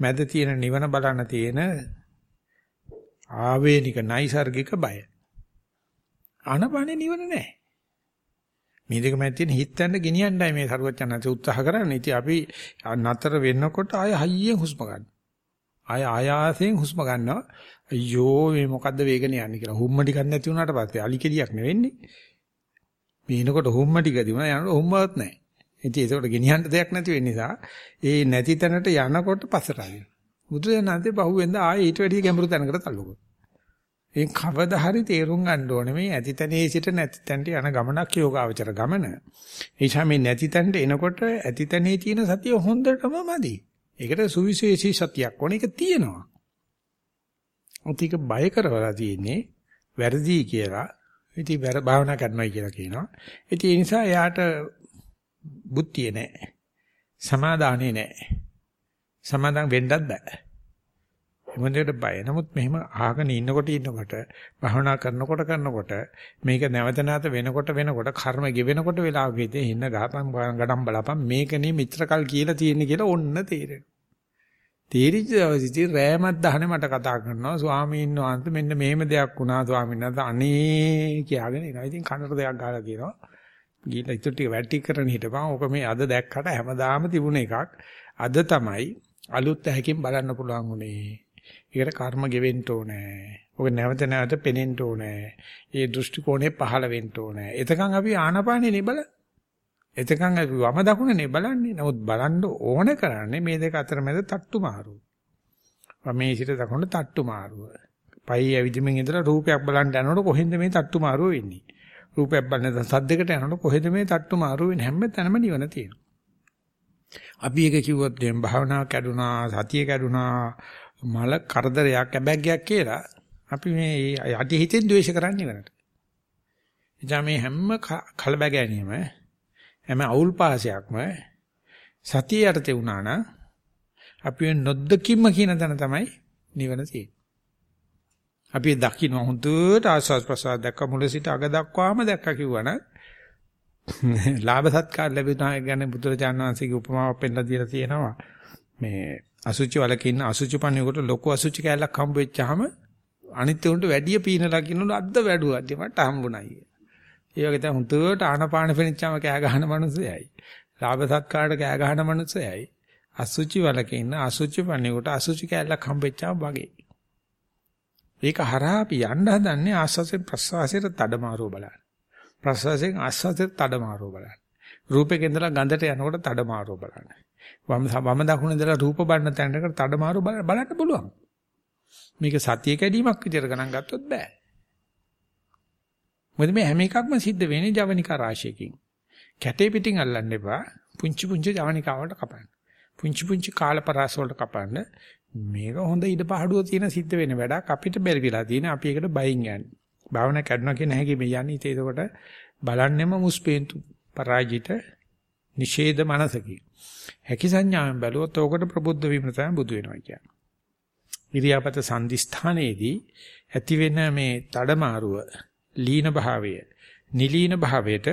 මැද තියෙන නිවන බලන්න තියෙන ආවේනික නයිසර්ගික බය. ආනපනේ නිවන නැහැ. මේ දෙක මැද තියෙන හිතෙන්ද ගෙනියන්නයි මේ සරුවචනන්සේ උත්සාහ කරන්නේ. ඉතින් අපි නතර වෙනකොට ආය හයියෙන් හුස්ම ගන්න. ආය ආයාසයෙන් හුස්ම ගන්නවා. අයියෝ මේ මොකද්ද වේගන යන්නේ කියලා. හුම්ම ටිකක් නැති වුණාට පස්සේ අලි කෙලියක් නෙවෙන්නේ. මේ එනකොට හුම්ම ටික දිනුනා යනකොට හුම්මවත් නැහැ. ඉතින් ඒකට ගෙනියන්න දෙයක් නැති වෙන නිසා ඒ නැති තැනට යනකොට පස්සට ආගෙන. බුදුදහමේ බහුවෙන්ද ආයේ ඊට වැඩිය ගැඹුරු තැනකට තල්ලුවා. ඒ කවදා හරි තේරුම් ගන්න ඕනේ මේ ඇති තැනේ සිට නැති තැනට යන ගමනක් යෝගාවචර ගමන. ඒ නිසා මේ නැති තැනට එනකොට ඇති තැනේ තියෙන සතිය හොඳටම මදි. ඒකට සුවිශේෂී සතියක් ඕනේ. ඒක තියෙනවා. ඔතික බය කරවලා තියෙන්නේ වැරදි කියලා ඉතින් වැර භාවනා කරනවා කියලා කියනවා. ඉතින් ඒ නිසා එයාට බුද්ධිය නැහැ. සමාදානෙ නැහැ. සමාදාන් වෙන්නත් බෑ. මොන්දේට බය. නමුත් මෙහෙම අහගෙන ඉන්නකොට ඉන්නකොට භාවනා කරනකොට කරනකොට මේක නැවත නැවත වෙනකොට වෙනකොට කර්ම ගෙවෙනකොට වෙලාවෙදී හින්න ගහපන් ගඩම් බලපන් මේකනේ මිත්‍රකල් කියලා තියෙන්නේ කියලා ඔන්න තේරෙනවා. තීරිච්ච දවසේදී රෑමත් දහනේ මට කතා කරනවා ස්වාමීන් වහන්සේ මෙන්න මෙහෙම දෙයක් වුණා ස්වාමීන් වහන්සේ අනේ කියාගෙන එනවා. ඉතින් කනට දෙයක් ගහලා කියනවා. ගිහලා ඉතුරු ටික වැටි කරන හිටපන්. ඕක මේ අද දැක්කට හැමදාම තිබුණ එකක්. අද තමයි අලුත් ඇහැකින් බලන්න පුළුවන් උනේ. ඒකට කර්ම ගෙවෙන්න ඕනේ. ඔක නැවත නැවත පෙනෙන්න ඕනේ. ඒ දෘෂ්ටි කෝණය පහළ වෙන්න ඕනේ. එතකන් අපි ආනපානෙ නෙබල එතකන් අපි වම දකුණනේ බලන්නේ. නමුත් බලන්න ඕන කරන්නේ මේ දෙක අතර මැද තට්ටු මාරුව. වමේ සිට දකුණට තට්ටු මාරුව. පයි ඇවිදින්මින් ඉඳලා රූපයක් බලන්න යනකොට කොහෙන්ද මේ තට්ටු මාරුව වෙන්නේ? රූපයක් බලන සද්දයකට යනකොට කොහෙද මේ තට්ටු මාරුව වෙන්නේ? හැම තැනම නිවන තියෙනවා. අපි එක කිව්වොත් දැන් භාවනාව කැඩුනා, සතිය කැඩුනා, මල කරදරයක් අබැග්යක් කියලා අපි මේ යටි හිතෙන් ද්වේෂ කරන්නේ වෙනට. එදා මේ හැම කලබගෑනීම හැම අවුල් පාසයක්ම සතිය යටතේ වුණා නම් අපි නොද්දකින්ම කියන තැන තමයි නිවන තියෙන්නේ. අපි දකින්න හොඳට ආස්වාද ප්‍රසාර දැක්ක මුල සිට අග දක්වාම දැක්ක කිව්වනම් ලාභ සත්කාර ලැබුණා ගැන බුදුරජාණන් වහන්සේගේ උපමාවක් පෙන්නලා දීලා තියෙනවා. මේ අසුචි වලක ඉන්න අසුචි පණියෙකුට ලොකු අසුචි කෑල්ලක් හම්බ වෙච්චාම අනිත් උන්ට වැඩි පීනලා කියනවලු අද්ද වැඩුවා. මට හම්බුණා. ඒ වගේ තමයි හුදුවට ආනපාන පෙනිච්චාම කෑ ගහන මනුස්සයයි. ලාභ සත්කාරට කෑ ගහන මනුස්සයයි. අසුචි වලක ඉන්න අසුචි පණියෙකුට අසුචි කෑල්ලක් හම්බෙච්චාම වගේ. ඒක හරහා අපි යන්න හදන්නේ ආස්වාසේ ප්‍රසවාසයට තඩමාරුව බලන්න. ප්‍රසවාසයෙන් ආස්වාසයට තඩමාරුව බලන්න. රූපේ ඉඳලා ගඳට යනකොට තඩමාරුව බලන්න. වම වම දකුණ ඉඳලා රූප බලන තැනකට තඩමාරුව බලන්න පුළුවන්. මේක සතිය කැඩීමක් විදියට ගණන් ගත්තොත් බෑ. මොකද මේ හැම එකක්ම සිද්ධ වෙන්නේ ජවනිකා රාශියකින්. කැටේ පිටින් අල්ලන්න එපා. පුංචි පුංචි ජවනිකාවට කපන්න. පුංචි පුංචි කාලපරාස වලට කපන්න. මේක හොඳ ඉඩ පහඩුව තියෙන සිද්ධ වෙන වැඩක් අපිට බැරි වෙලා තියෙන අපි ඒකට බයින් යන්නේ. භාවනා කරනවා කියන හැකි මේ යන්නේ ඉතින් ඒකට බලන්නෙම මුස්පේන්තු පරාජිත නිෂේධ මනසකි. හැකි සංඥාවෙන් බැලුවොත් ඕකට ප්‍රබුද්ධ වීම තමයි බුදු වෙනවා කියන්නේ. ඉරියාපත සංදිස්ථානයේදී ඇති වෙන මේ තඩමාරුව ලීන භාවය. නිලීන භාවයට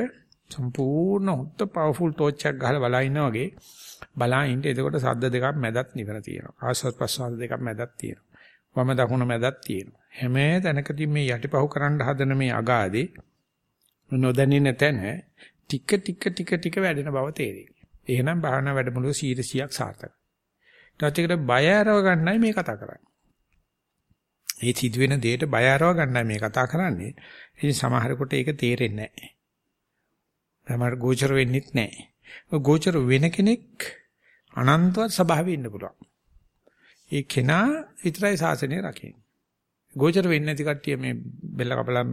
සම්පූර්ණ හොත්ත පවර්ෆුල් ටෝච් එකක් ගහලා බලා ඉන්නා වගේ බලා ඉන්න. එතකොට සද්ද දෙකක් මැදත් නිවන තියෙනවා. ආස්වාද ප්‍රසවාද දෙකක් මැදත් තියෙනවා. වම දකුණ මැදත් තියෙනවා. හැම තැනකදී මේ යටිපහුව කරන්න හදන මේ අගාදී නොදැනින තැන ටික ටික ටික ටික වැඩෙන බව තේරෙයි. එහෙනම් භාවනා වැඩමුළුව 100ක් සාර්ථකයි. ඊට බය අරව ගන්නයි මේ කතා කරන්නේ. ඒ සිදුවෙන දෙයට බය අරව ගන්නයි මේ කතා කරන්නේ. ඉතින් සමහරකට ඒක තේරෙන්නේ නැහැ. තමයි ගෝචර වෙන්නෙත් නැහැ. ගෝචර වෙන කෙනෙක් අනන්තවත් ස්වභාවයේ ඉන්න පුළුවන්. ඒ කෙනා විතරයි සාසනය රකින්නේ. ගෝචර වෙන්නේ නැති කට්ටිය මේ බෙල්ල කපලා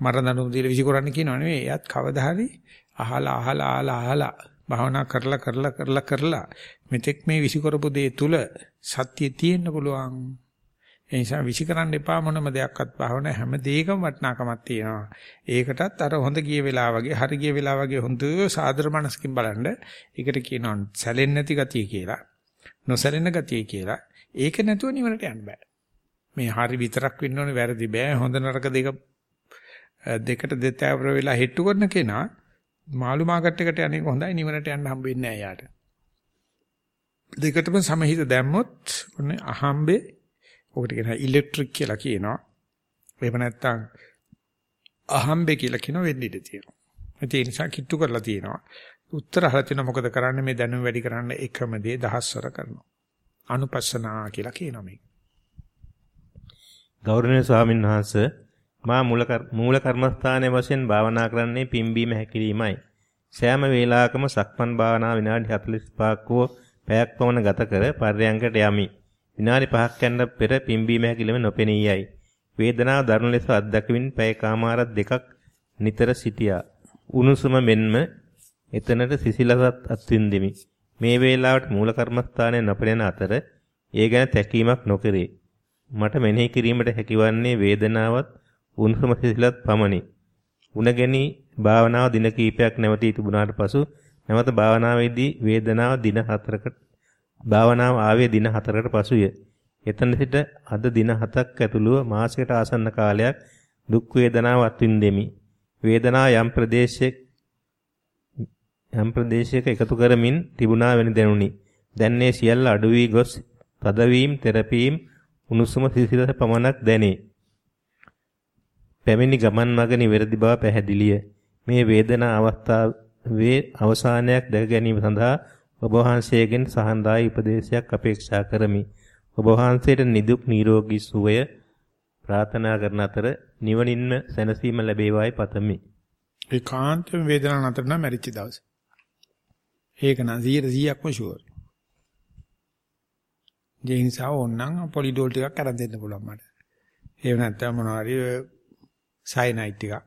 මරණ දඬුවම් දීලා විසිකරන්න කියනවා නෙවෙයි. එයාත් කවදා හරි අහලා අහලා අහලා අහලා භාවනා කරලා කරලා කරලා කරලා මෙතෙක් මේ විසිකරපු දේ තුල සත්‍ය තියෙන්න පුළුවන්. ඒ නිසා විසිකරන්න එපා මොනම දෙයක්වත් භාවන හැම දෙයකම වටිනාකමක් තියෙනවා. ඒකටත් අර හොඳ ගිය වෙලාව වගේ හරි ගිය වෙලාව වගේ හොඳ සාදර මනසකින් බලන්න. ඒකට කියනවා සැලෙන්නේ නැති ගතිය කියලා. නොසැලෙන ගතිය කියලා. ඒක නැතුව නිවනට යන්න බෑ. මේ හරි විතරක් වෙන්න ඕනේ වැරදි බෑ. හොඳ නරක දෙක දෙකට දෙතෑවර වෙලා හෙට්ටු කරන කෙනා මාළු මාකට් එකට යන්නේ හොඳයි නිවනට යන්න හම්බෙන්නේ නැහැ යාට. දෙකටම සමහිත දැම්මොත් ඔන්නේ අහම්බේ ඔකට කියනවා ඉලෙක්ට්‍රික් කියලා කියනවා. එහෙම නැත්නම් අහම්බේ කියලා කියන වෙන්න ඉඩ තියෙනවා. ඒ නිසා කිට්ටු කරලා තියෙනවා. උත්තර අහලා තියෙනවා මොකද කරන්නේ මේ දැනුම වැඩි කරන්න එකම දේ දහස්වර කරනවා. අනුපස්සනා කියලා කියනවා මේක. ගෞරවනීය ස්වාමීන් වහන්සේ මා මූල කර්මස්ථානයේ වශයෙන් භාවනා කරන්නේ පිම්බීම හැකිලීමයි. සෑම වේලාවකම සක්මන් භාවනා විනාඩි 45ක් හෝ පැයක් පමණ ගත කර පර්යංකට යමි. විනාඩි 5ක් යන පෙර පිම්බීම හැකිලිම නොපෙනී යයි. වේදනාව දරුණු ලෙස අත්දැකමින් පැය කාමාරක් දෙකක් නිතර සිටියා. උණුසුම මෙන්ම එතනට සිසිලසත් අත්විඳෙමි. මේ වේලාවට මූල කර්මස්ථානයේ නොපෙනෙන අතර ඒ ගැන තැකීමක් නොකරේ. මට මෙනෙහි කිරීමට හැකිවන්නේ වේදනාවත් උණුසුම සිසිලත් පමණි. උණගැනි භාවනාව දින කිහිපයක් නැවතී තිබුණාට පසු නැවත භාවනාවේදී වේදනාව දින 4කට භාවනාව ආවේ දින 4කට පසුය. එතන සිට අද දින 7ක් ඇතුළුව මාසයකට ආසන්න කාලයක් දුක් වේදනාව අත්විඳෙමි. වේදනාව යම් ප්‍රදේශයක යම් ප්‍රදේශයක එකතු කරමින් තිබුණා වෙන දැනුනි. දැන් මේ සියල්ල අඩු වී ගොස් තදවීම, තෙරපීම්, උණුසුම සිසිලස පමණක් දැනේ. පැමිණි ගමන් මඟ නිවැරදි බව පැහැදිලිය. මේ වේදනා අවස්ථාවේ අවසානයක් දැක ගැනීම සඳහා ඔබ වහන්සේගෙන් සහන්දායි උපදේශයක් අපේක්ෂා කරමි. ඔබ වහන්සේට නිදුක් නිරෝගී සුවය ප්‍රාර්ථනා කරන අතර නිවනින්ම සැනසීම ලැබේවායි පතමි. ඒකාන්ත වේදනාවක් නතර නම් මැරිච්ච දවස. ඒක නම් 100%ක්ම ෂුවර්. ඒ නිසා ඕනනම් පොලිඩෝල් ටිකක් අරන් දෙන්න පුළුවන් මට. එහෙම නැත්නම් මොනවා හරි සයිනයිට් ටිකක්.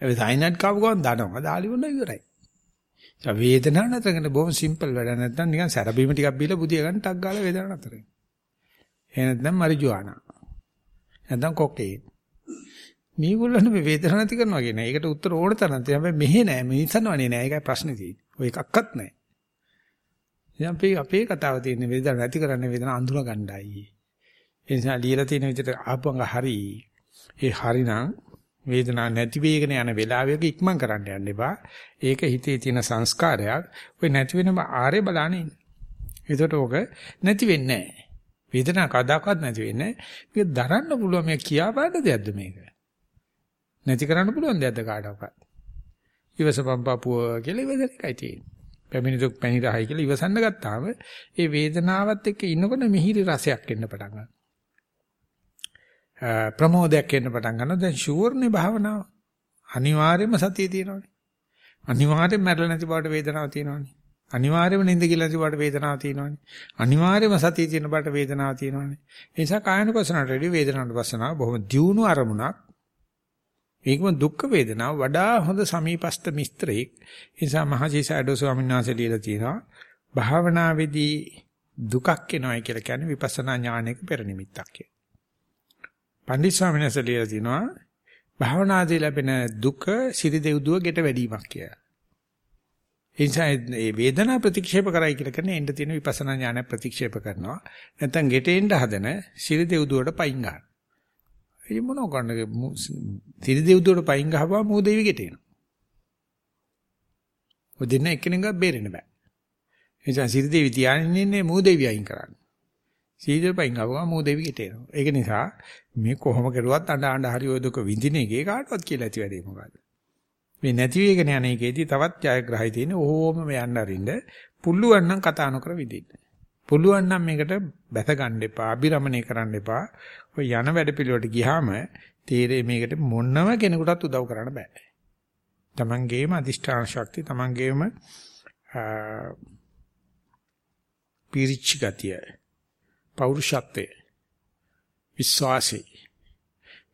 ඒ සයිනයිට් කාපු ගමන් දානවා. දාලි වුණා ඉවරයි. වේදනාව නැතරගෙන බොහොම සිම්පල් වැඩ නැත්නම් නිකන් සැරබීම ටිකක් බීලා බුදිය ගන්න ටක් ගාලා වේදනාව නැතර එහෙ නැත්නම් මරිජුවානා. නැත්නම් කොකේන්. මේගොල්ලන් මේ වේදනාව නැති කරනවා කියන්නේ. ඒකට උත්තර ඕන තරම් තියෙනවා. හැබැයි මෙහෙ නෑ. මිනිස්සුන්වනේ නෑ. ඒකයි ප්‍රශ්නේ තියෙන්නේ. ඔය එකක්වත් නෑ. ඉතින් අපේ අපේ කතාව තියෙන්නේ වේදනාව නැති කරන්න වේදනාව අඳුර ගන්නයි. ඒ නිසා ලියලා තියෙන විදිහට ආපුවංග හරි. ඒ හරිනම් වේදනාවක් නැති වේගන යන වෙලාවක ඉක්මන් කරන්න යන්න එපා. ඒක හිතේ තියෙන සංස්කාරයක්. ඔය නැති වෙනම ආරේ බලانے ඉන්න. ඒකට ඕක නැති වෙන්නේ නැහැ. වේදනාව කවදාකවත් නැති වෙන්නේ නැහැ. දරන්න පුළුවන් මේ කියාපාද දෙයක්ද මේක? නැති කරන්න පුළුවන් දෙයක්ද කාටවත්? ඉවසපම් පපුව කියලා ඉවසන එකයි තියෙන්නේ. පැමිණි දුක් පැණි රහයි කියලා ඉවසන්න ගත්තාම ඒ වේදනාවත් එක්ක ඉන්නකොට මිහිරි රසයක් එන්න පටන් ගන්නවා. ප්‍රමෝදයක් එන්න පටන් ගන්නවා. දැන් ෂුවර්නේ භාවනාව. අනිවාර්යයෙන්ම සතිය තියෙනවානේ. අනිවාර්යයෙන්ම මැරෙලා නැති බවට වේදනාවක් තියෙනවානේ. අනිවාර්යයෙන්ම නිින්ද කියලා නැති බවට වේදනාවක් තියෙනවානේ. අනිවාර්යයෙන්ම සතිය තියෙන බවට වේදනාවක් තියෙනවානේ. ඒ නිසා කායනුපසනාවට වැඩි වේදනානුපසනාව බොහොම දියුණු අරමුණක්. ඒකම දුක් වේදනාව වඩා හොඳ සමීපස්ත මිත්‍රයෙක්. ඒ නිසා මහජීසඩෝ ස්වාමීන් වහන්සේ ලියලා තියෙනවා භාවනාවේදී දුකක් එනවයි කියලා කියන්නේ විපස්සනා ඥානයක පෙර නිමිත්තක් කියලා. පණ්ඩිත ස්වාමීන් වහන්සේ ලියලා තිනවා භාවනාදී ලැබෙන දුක සිරිදෙව්දුව ගෙට වැඩිවීමක් කියලා. ඒ නිසා මේ වේදනා ප්‍රතික්ෂේප කරයි කියලා කියන්නේ එන්න තියෙන විපස්සනා ඥාන ප්‍රතික්ෂේප කරනවා. නැත්නම් ගෙට එන්න හදන සිරිදෙව්දුවට පයින් ගන්න. ඒ මොනව කරන්නද? සිරිදෙව්දුවට පයින් ගහපුවා මූ දෙවි ගෙට එනවා. ඔය දෙන්න එක්කෙනෙක්ව බේරෙන්න බෑ. ඒ නිසා සිරිදෙවි තියාගෙන ඉන්නේ මූ දෙවි අයින් කරන්න. සීදල් පයින් ආවම මෝ දෙවි හිටේනවා. ඒක නිසා මේ කොහොම කරුවත් අඬ අඬ හරි ඔය දුක විඳින එකේ කාටවත් කියලා ඇති වැඩේ මොකද්ද? මේ නැති වෙගෙන යන එකේදී තවත් ජයග්‍රහයි තියෙන ඕම මේ යන්න අරින්න පුළුවන් නම් කතා නොකර විදින්න. පුළුවන් නම් මේකට බැස ගන්න එපා, අබිරමණය කරන්න එපා. ඔය යන වැඩ පිළිවෙලට ගියාම තීරේ මේකට මොනම කෙනෙකුටත් උදව් කරන්න බෑ. තමන්ගේම අදිෂ්ඨාන ශක්තිය, තමන්ගේම පිරිච්ච ගතිය පෞරුෂත්වය විශ්වාසය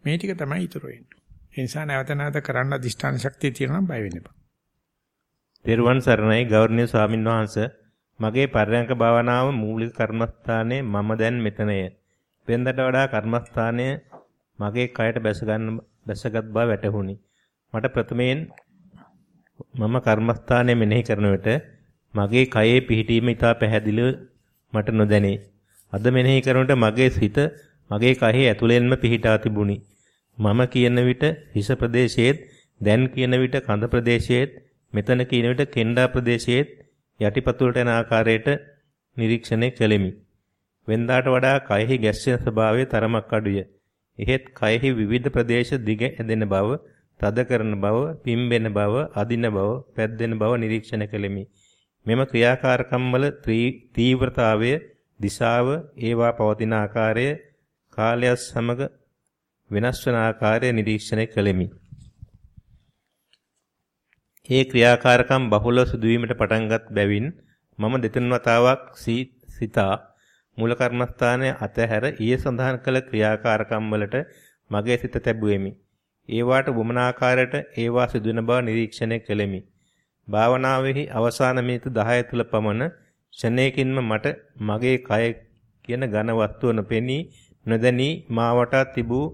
මේ ටික තමයි ඉතුරු වෙන්නේ. ඒ නිසා නැවත නැවත කරන්න අධිෂ්ඨාන ශක්තිය තියෙනවා බය වෙන්න එපා. දේරුවන් සරණයි ගෞරවනීය ස්වාමින් වහන්සේ මගේ පරයන්ක භාවනාව මූලික කර්මස්ථානයේ මම දැන් මෙතනය. වෙනදට වඩා කර්මස්ථානය මගේ කයට බැස ගන්න බැසගත් බව වැටහුණි. මට ප්‍රථමයෙන් මම කර්මස්ථානය මෙනෙහි කරන විට මගේ කයේ පිහිටීම ඉතා පැහැදිලිව මට නොදැනේ. අද මෙනෙහි කරනට මගේ සිත මගේ කයෙහි ඇතුළෙන්ම පිහිටා තිබුණි. මම කියන විට හිස ප්‍රදේශයේත් දැන් කියන විට කඳ ප්‍රදේශයේත් මෙතන කියන විට කෙන්ඩා ප්‍රදේශයේත් යටිපතුලට යන ආකාරයට නිරීක්ෂණය කෙලෙමි. වෙන්දාට වඩා කයෙහි ගැස්සෙන ස්වභාවය තරමක් අඩුය. එහෙත් කයෙහි විවිධ ප්‍රදේශ දිග ඇදෙන බව, තද කරන බව, පිම්බෙන බව, අදින බව, පැද්දෙන බව නිරීක්ෂණය කෙලෙමි. මෙම ක්‍රියාකාරකම් වල තීව්‍රතාවය දිශාව ඒවා පවතින ආකාරය කාලයත් සමග වෙනස් වන ආකාරය නිරීක්ෂණය කළෙමි. ඒ ක්‍රියාකාරකම් බහුලව සිදුවීමට පටන්ගත් බැවින් මම දෙතුන් වතාවක් සිතා මූල කර්මස්ථානයේ අතහැර ඊයේ සඳහන් කළ ක්‍රියාකාරකම් වලට මගේ සිත තැබුවෙමි. ඒවාට වමනාකාරයට ඒවා සිදුවන බව නිරීක්ෂණය කළෙමි. භාවනාවේහි අවසාන මිනිත්තු 10 තුල පමණ ෂණයකින්ම මට මගේ කය කියන ඝන වස්තුව නොපෙනී නොදැනී මා වටා තිබූ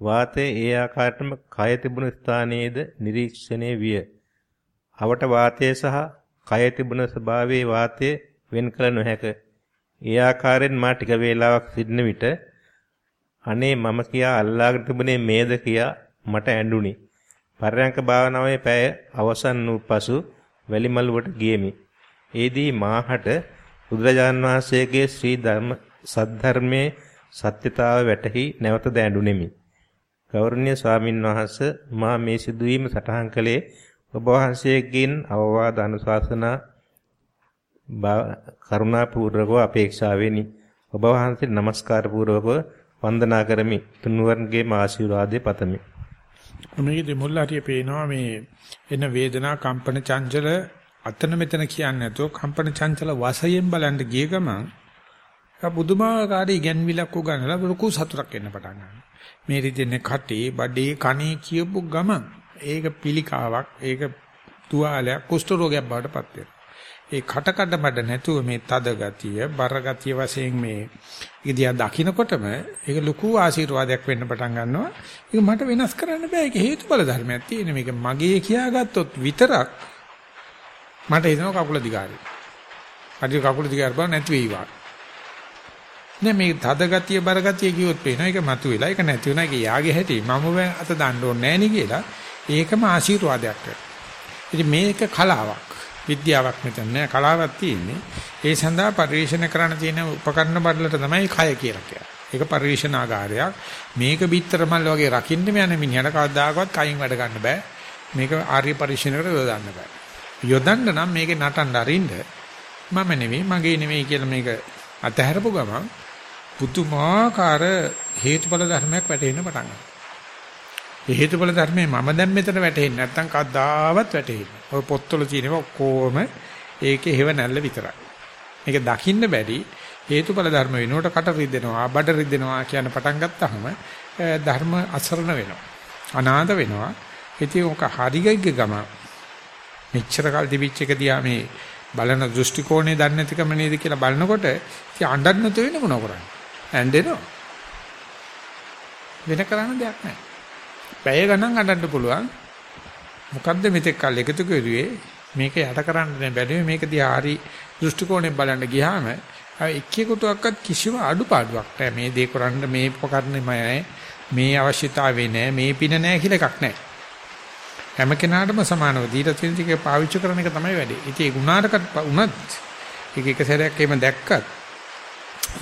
වාතයේ ඒ ආකාරයටම කය තිබුණු ස්ථානයේද නිරීක්ෂණය විය. අවට වාතය සහ කය තිබුණ ස්වභාවයේ වාතය වෙන් කළ නොහැක. ඒ ආකාරයෙන් මා ටික වේලාවක් සිටින විට අනේ මම කියා අල්ලාගෙන තිබුණේ මේද කියා මට ඇඬුනි. පර්යංක භාවනාවේ පැය අවසන් වූ පසු වැලිමලුවට ගියෙමි. ඒදී මාහට බුදුරජාන් වහන්සේගේ ශ්‍රී ධර්ම සද්ධර්මයේ සත්‍යතාව වැටහි නැවත දැඬුනිමි. ගෞරවනීය ස්වාමින් වහන්සේ මා මේ සිදුවීම සටහන් කළේ ඔබ වහන්සේගෙන් අවවාද අනුශාසනා කරුණා පූර්වකව අපේක්ෂාවෙනි. ඔබ වහන්සේට নমස්කාර පූර්වකව වන්දනා කරමි. තුන්වරන්ගේ ආශිර්වාදයේ පතමි. මේකේ මුල් හරිය පේනවා මේ එන වේදනා කම්පන චංචල අතන මෙතන කියන්නේ නැතුව කම්පන චංචල වශයෙන් බලන්න ගිය ගමන් බුදුමාකාර ඉගැන්විලක් උගන්වලා ලොකු සතුටක් එන්න පටන් ගන්නවා. මේ රිදෙන්නේ කටේ, බඩේ, කනේ කියපු ගමන් ඒක පිළිකාවක්, ඒක තුවාලයක්, කුෂ්ඨ රෝගයක් බවට පත් වෙනවා. ඒ කට කඩ මඩ නැතුව මේ තද ගතිය, බර ගතිය වශයෙන් මේ ඉදියා දකින්නකොටම ඒක ලොකු ආශිර්වාදයක් වෙන්න පටන් ගන්නවා. ඒක මට වෙනස් කරන්න බෑ. ඒක හේතුඵල ධර්මයක් තියෙන. මේක මගේ කියාගත්තොත් විතරක් මට හිතෙනවා කකුල දිගාරි. අඩිය කකුල දිගාර බව නැති වෙයිවා. නෑ මේ තද ගතිය බර ගතිය කිව්වොත් පේනවා ඒක මතුවෙලා ඒක නැති වෙනා ඒක යාගේ හැටි මම අත දාන්න ඕනේ නෑනේ කියලා ඒකම ආශිර්වාදයක් වෙනවා. ඉතින් මේක කලාවක්. විද්‍යාවක් මෙතන නෑ කලාවක් තියෙන්නේ. ඒ සඳහා පරිශන කරන්න තියෙන උපකරණ බඩලට තමයි කය කියලා කියන්නේ. ඒක පරිශනාගාරයක්. මේක බිත්තර මල් වගේ රකින්න යන මිනිහට කවදාකවත් කයින් වැඩ ගන්න බෑ. මේක ආර්ය පරිශනකට යොදන්න බෑ. යොදන්න නම් මේකේ නටන්න අරින්න මම නෙවෙයි මගේ නෙවෙයි කියලා මේක අතහැරපු ගමන් පුදුමාකාර හේතුඵල ධර්මයක් වැටෙන්න පටන් ගන්නවා. ඒ හේතුඵල ධර්මයේ මම දැන් මෙතන වැටෙන්නේ නැත්තම් කවදාවත් වැටෙන්නේ. ඔය පොත්වල තියෙනවා ඔක්කොම ඒකේ හේව නැල්ල විතරයි. මේක දකින්න බැරි හේතුඵල ධර්ම වෙනුවට කට රිදෙනවා, බඩ රිදෙනවා කියන පටන් ගත්තාම ධර්ම අසරණ වෙනවා. අනාථ වෙනවා. ඉතින් ඔක හරිගයිග ගම මෙච්චර කල් තිබිච්ච එක දිහා මේ බලන දෘෂ්ටි කෝණය දන්නේ නැතිකම නේද කියලා බලනකොට ඉතින් අඬන්න නැතු වෙන මොන කරන්නේ? ඇඬෙනවා. වෙන කරන්න දෙයක් නැහැ. පැය ගණන් අඬන්න පුළුවන්. මොකද්ද මෙතෙක් කල් එකතු කරුවේ? මේක යට කරන්න බැහැ. මේක දිහා හරි දෘෂ්ටි කෝණයෙන් බලන්න ගියාම එක්කෙකුටවත් කිසිම අඩුපාඩුවක් නැහැ. මේ දේ කරන්න මේ උපකරණෙමයි මේ අවශ්‍යතාවේ නැහැ. මේ පින නැහැ කියලා එකක් නැහැ. හැම කෙනාටම සමානව දීලා තියෙන ටික පාවිච්චි කරන එක තමයි වැඩේ. ඉතින් ඒ ගුණාටකට උනත් ඒක එක සැරයක් එහෙම දැක්කත්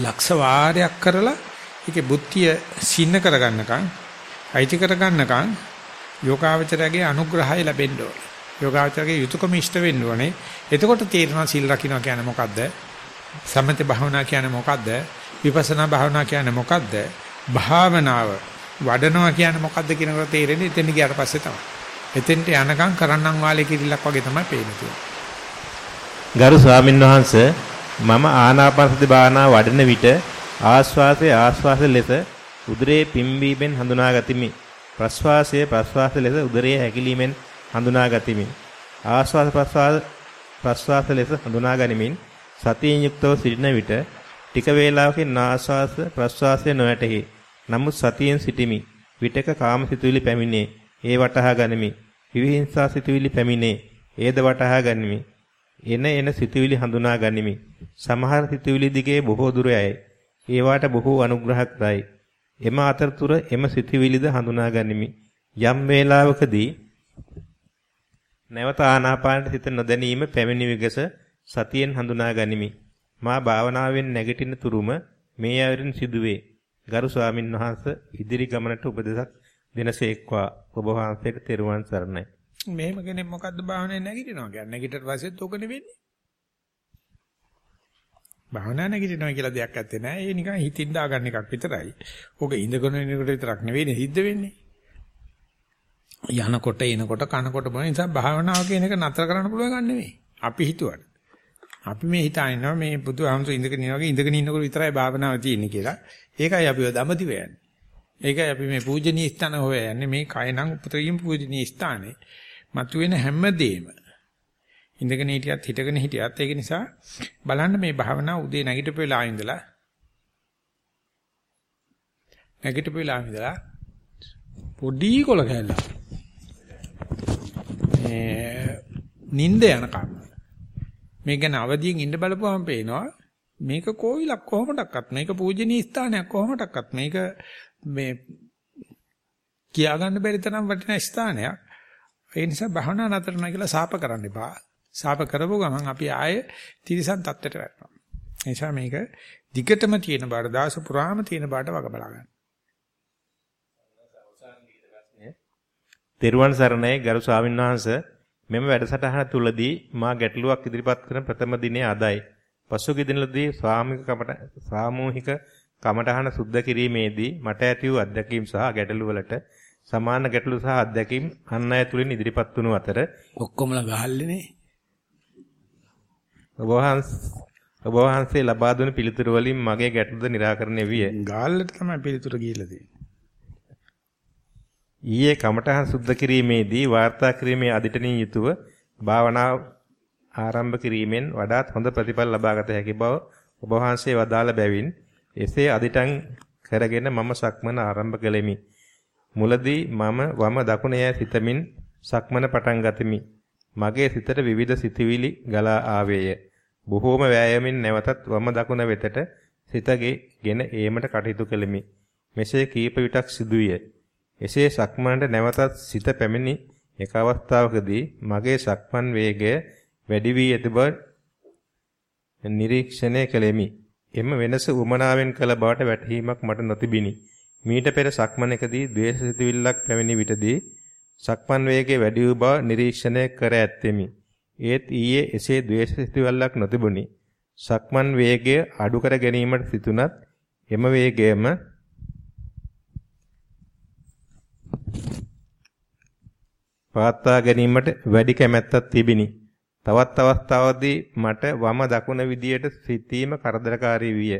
ලක්ෂ වාරයක් කරලා ඒකේ බුද්ධිය සින්න කරගන්නකම් අයිති කරගන්නකම් යෝගාවචරයේ අනුග්‍රහය ලැබෙන්න ඕනේ. යෝගාවචරයේ යුතුයකම ඉෂ්ට වෙන්න ඕනේ. එතකොට තේරෙනවා සිල් රකින්න කියන්නේ මොකද්ද? සමථ භාවනා කියන්නේ මොකද්ද? විපස්සනා භාවනා කියන්නේ මොකද්ද? භාවනාව වඩනවා කියන්නේ මොකද්ද කියන එක තේරෙන්නේ එතන ගියාට පස්සේ තමයි. එතෙන්ට යනකම් කරන්නම් වාලේ කිරිල්ලක් වගේ තමයි පේන්නේ. ගරු ස්වාමින්වහන්සේ මම ආනාපානසති භාවනා වඩන විට ආස්වාසයේ ආස්වාස ලෙස උදරයේ පිම්බීමෙන් හඳුනා ගතිමි. ප්‍රස්වාසයේ ප්‍රස්වාස ලෙස උදරයේ හැකිලීමෙන් හඳුනා ගතිමි. ආස්වාස ප්‍රස්වාස ප්‍රස්වාස ලෙස හඳුනා ගනිමින් සතියෙන් යුක්තව සිටින විට ටික වේලාවකින් ආස්වාස ප්‍රස්වාසය නොඇතෙහි. නමුත් සතියෙන් සිටිමි. විටක කාමසිතුවිලි පැමිණේ. ඒ වටහා ගනිමි. විවිහිංසා සිතුවිලි පැමිණේ. ඒද වටහා ගනිමි. එන එන සිතුවිලි හඳුනා ගනිමි. සමහර සිතුවිලි දිගේ බොහෝ දුර යයි. ඒවාට බොහෝ අනුග්‍රහක්තයි. එම අතරතුර එම සිතුවිලිද හඳුනා ගනිමි. යම් වේලාවකදී නැවත ආනාපානට සිත නොදැනීම පැමිණි විගස සතියෙන් හඳුනා ගනිමි. මා භාවනාවෙන් නැගිටින තුරුම මේ අයුරින් සිදුවේ. ගරු ස්වාමින් වහන්සේ ඉදිරි ගමනට උපදෙසක් දෙනසේක්වා ඔබ වහන්සේට තෙරුවන් සරණයි. මෙහෙම කෙනෙක් මොකද්ද භාවනාවේ නැගිටිනවා කියන්නේ නැගිටට පස්සෙත් ඕක නෙවෙන්නේ. භාවනා නැගිටිනවා කියලා දෙයක් ඇත්තේ නැහැ. ඒ නිකන් හිතින් දාගන්න එකක් විතරයි. ඕක ඉඳගෙන ඉන්නකොට විතරක් නෙවෙයි සිද්ධ වෙන්නේ. යනකොට එනකොට කනකොට මොන නිසා භාවනාව කියන එක නතර කරන්න පුළුවන් ගන්න නෙවෙයි. අපි හිතුවට. අපි මේ හිතානවා මේ බුදුහාමුදුරු ඉඳගෙන ඉන්න වගේ ඉඳගෙන ඉන්නකොට විතරයි භාවනාව තියෙන්නේ කියලා. ඒකයි අපිව දමති වෙන්නේ. ඒකයි අපි මේ පූජනීය ස්ථාන හොයන්නේ මේ කය නම් උපතරියම් පූජනීය ස්ථානේ. මතුවෙන හැමදේම. ඉඳගෙන හිටියත් හිටගෙන හිටියත් ඒක නිසා බලන්න මේ භාවනාව උදේ නැගිටපු වෙලාව ඉඳලා නැගිටපු වෙලාව ඉඳලා පොඩි කොල කැල්ල මේ නිින්ද යනකම් මේ ගැන අවදියෙන් ඉන්න බලපුවම පේනවා. මේක කෝවිලක් කොහොමඩක්වත් මේක පූජනීය ස්ථානයක් කොහොමඩක්වත් මේක මේ කියා ගන්න බැරි තරම් වටිනා ස්ථානයක් ඒ නිසා භවනා නතර කරනවා කියලා සාප කරන්න එපා. සාප කරපුව ගමන් අපි ආයේ තිරිසන් තත්ත්වයට වැටෙනවා. ඒ නිසා මේක දිගටම තියෙන බාට දාස පුරාම තියෙන බාට වග බලා ගන්න. තෙරුවන් සරණයි ගරු ස්වාමින්වහන්සේ මෙම වැඩසටහන තුලදී මා ගැටලුවක් ඉදිරිපත් කරන ප්‍රථම දිනේ අදයි. පසුගිය දිනවලදී ස්වාමික කමට සාමූහික කමඨහන සුද්ධ කිරීමේදී මට ඇති වූ අත්දැකීම් සහ ගැටලු වලට සමාන ගැටලු සහ අත්දැකීම් අන් අය තුලින් ඉදිරිපත් වුණු අතර ඔක්කොමලා ගහල්ලනේ ඔබ ඔබ වහන්සේ ලබා දුන් පිළිතුරු වලින් මගේ ගැටලුද निराකරණය විය. ගාල්ලට තමයි පිළිතුර ගිහිල්ලා තියෙන්නේ. ඊයේ කමඨහන් සුද්ධ කිරීමේදී වාර්තා කිරීමේ අදිටනින් යුතුව භාවනා ආරම්භ කිරීමෙන් වඩාත් හොඳ ප්‍රතිඵල ලබාගත හැකි බව ඔබ වහන්සේ වදාළ බැවින් එසේ අදිටන් කරගෙන මම සක්මන ආරම්භ කළෙමි. මුලදී මම වම දකුණ යැයි සිතමින් සක්මන පටන් ගතිමි. මගේ සිතට විවිධ සිතුවිලි ගලා ආවේය. බොහෝම වෑයමින් නැවතත් වම දකුණ වෙතට සිතගෙන ඒමට කටයුතු කළෙමි. මෙසේ කීප විටක් සිදුවිය. එසේ සක්මනට නැවතත් සිත පැමිණි එක අවස්ථාවකදී මගේ සක්මන් වේගය වැඩි වී ඇති බව නිරීක්ෂණය කළෙමි. එම වෙනස උමනාවෙන් කළ බවට වැටහීමක් මට නොතිබිනි. මීට පෙර සක්මනකදී ද්වේෂ සිතුවිල්ලක් පැමිණි විටදී සක්මන් වේගය වැඩි වූ බව නිරීක්ෂණය කර ඇත්තෙමි. ඒත් ඊයේ එසේ ද්වේෂ සිතුවිල්ලක් නොතිබුණි. සක්මන් වේගය අඩු කර ගැනීමට සිටුනත් එම වේගයම පවත්වා ගැනීමට වැඩි කැමැත්තක් තිබිනි. තවත් අවස්ථාවකදී මට වම දකුණ විදියට සිටීම කරදරකාරී විය.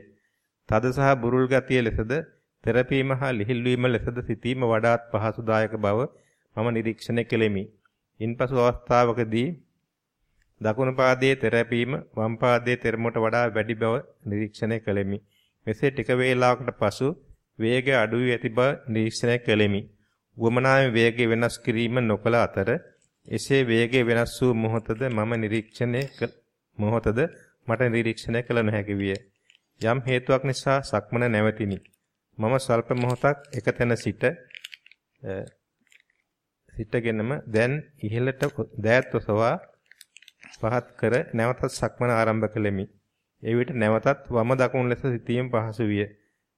තද සහ බුරුල් ගතිය ලෙසද තෙරපීම හා ලිහිල් වීම ලෙසද සිටීම වඩාත් පහසුදායක බව මම නිරීක්ෂණය කෙලෙමි. ඉන්පසු අවස්ථාවකදී දකුණු පාදයේ තෙරපීම වම් පාදයේ තෙරමට වඩා වැඩි බව නිරීක්ෂණය කළෙමි. මෙසේ ටික වේලාවකට පසු වේගය අඩු වී ඇති බව නිරීක්ෂණය කළෙමි. වමනාවේ වේගය වෙනස් කිරීම නොකළ අතර එසේ වේගය වෙනස් වූ මොහොතද මම නිරීක්ෂණය මොහොතද මට නිරීක්ෂණය කළ නොහැකි විය. යම් හේතුවක් නිසා සක්මන නැවතිනි. මම ස්වල්ප මොහොතක් එක තැන සිට සිටගෙනම දැන් ඉහළට දෑත් ඔසවා පහත් කර නැවතත් සක්මන ආරම්භ කළෙමි. එවිට නැවතත් වම දකුණු ලෙස සිටීම පහසු විය.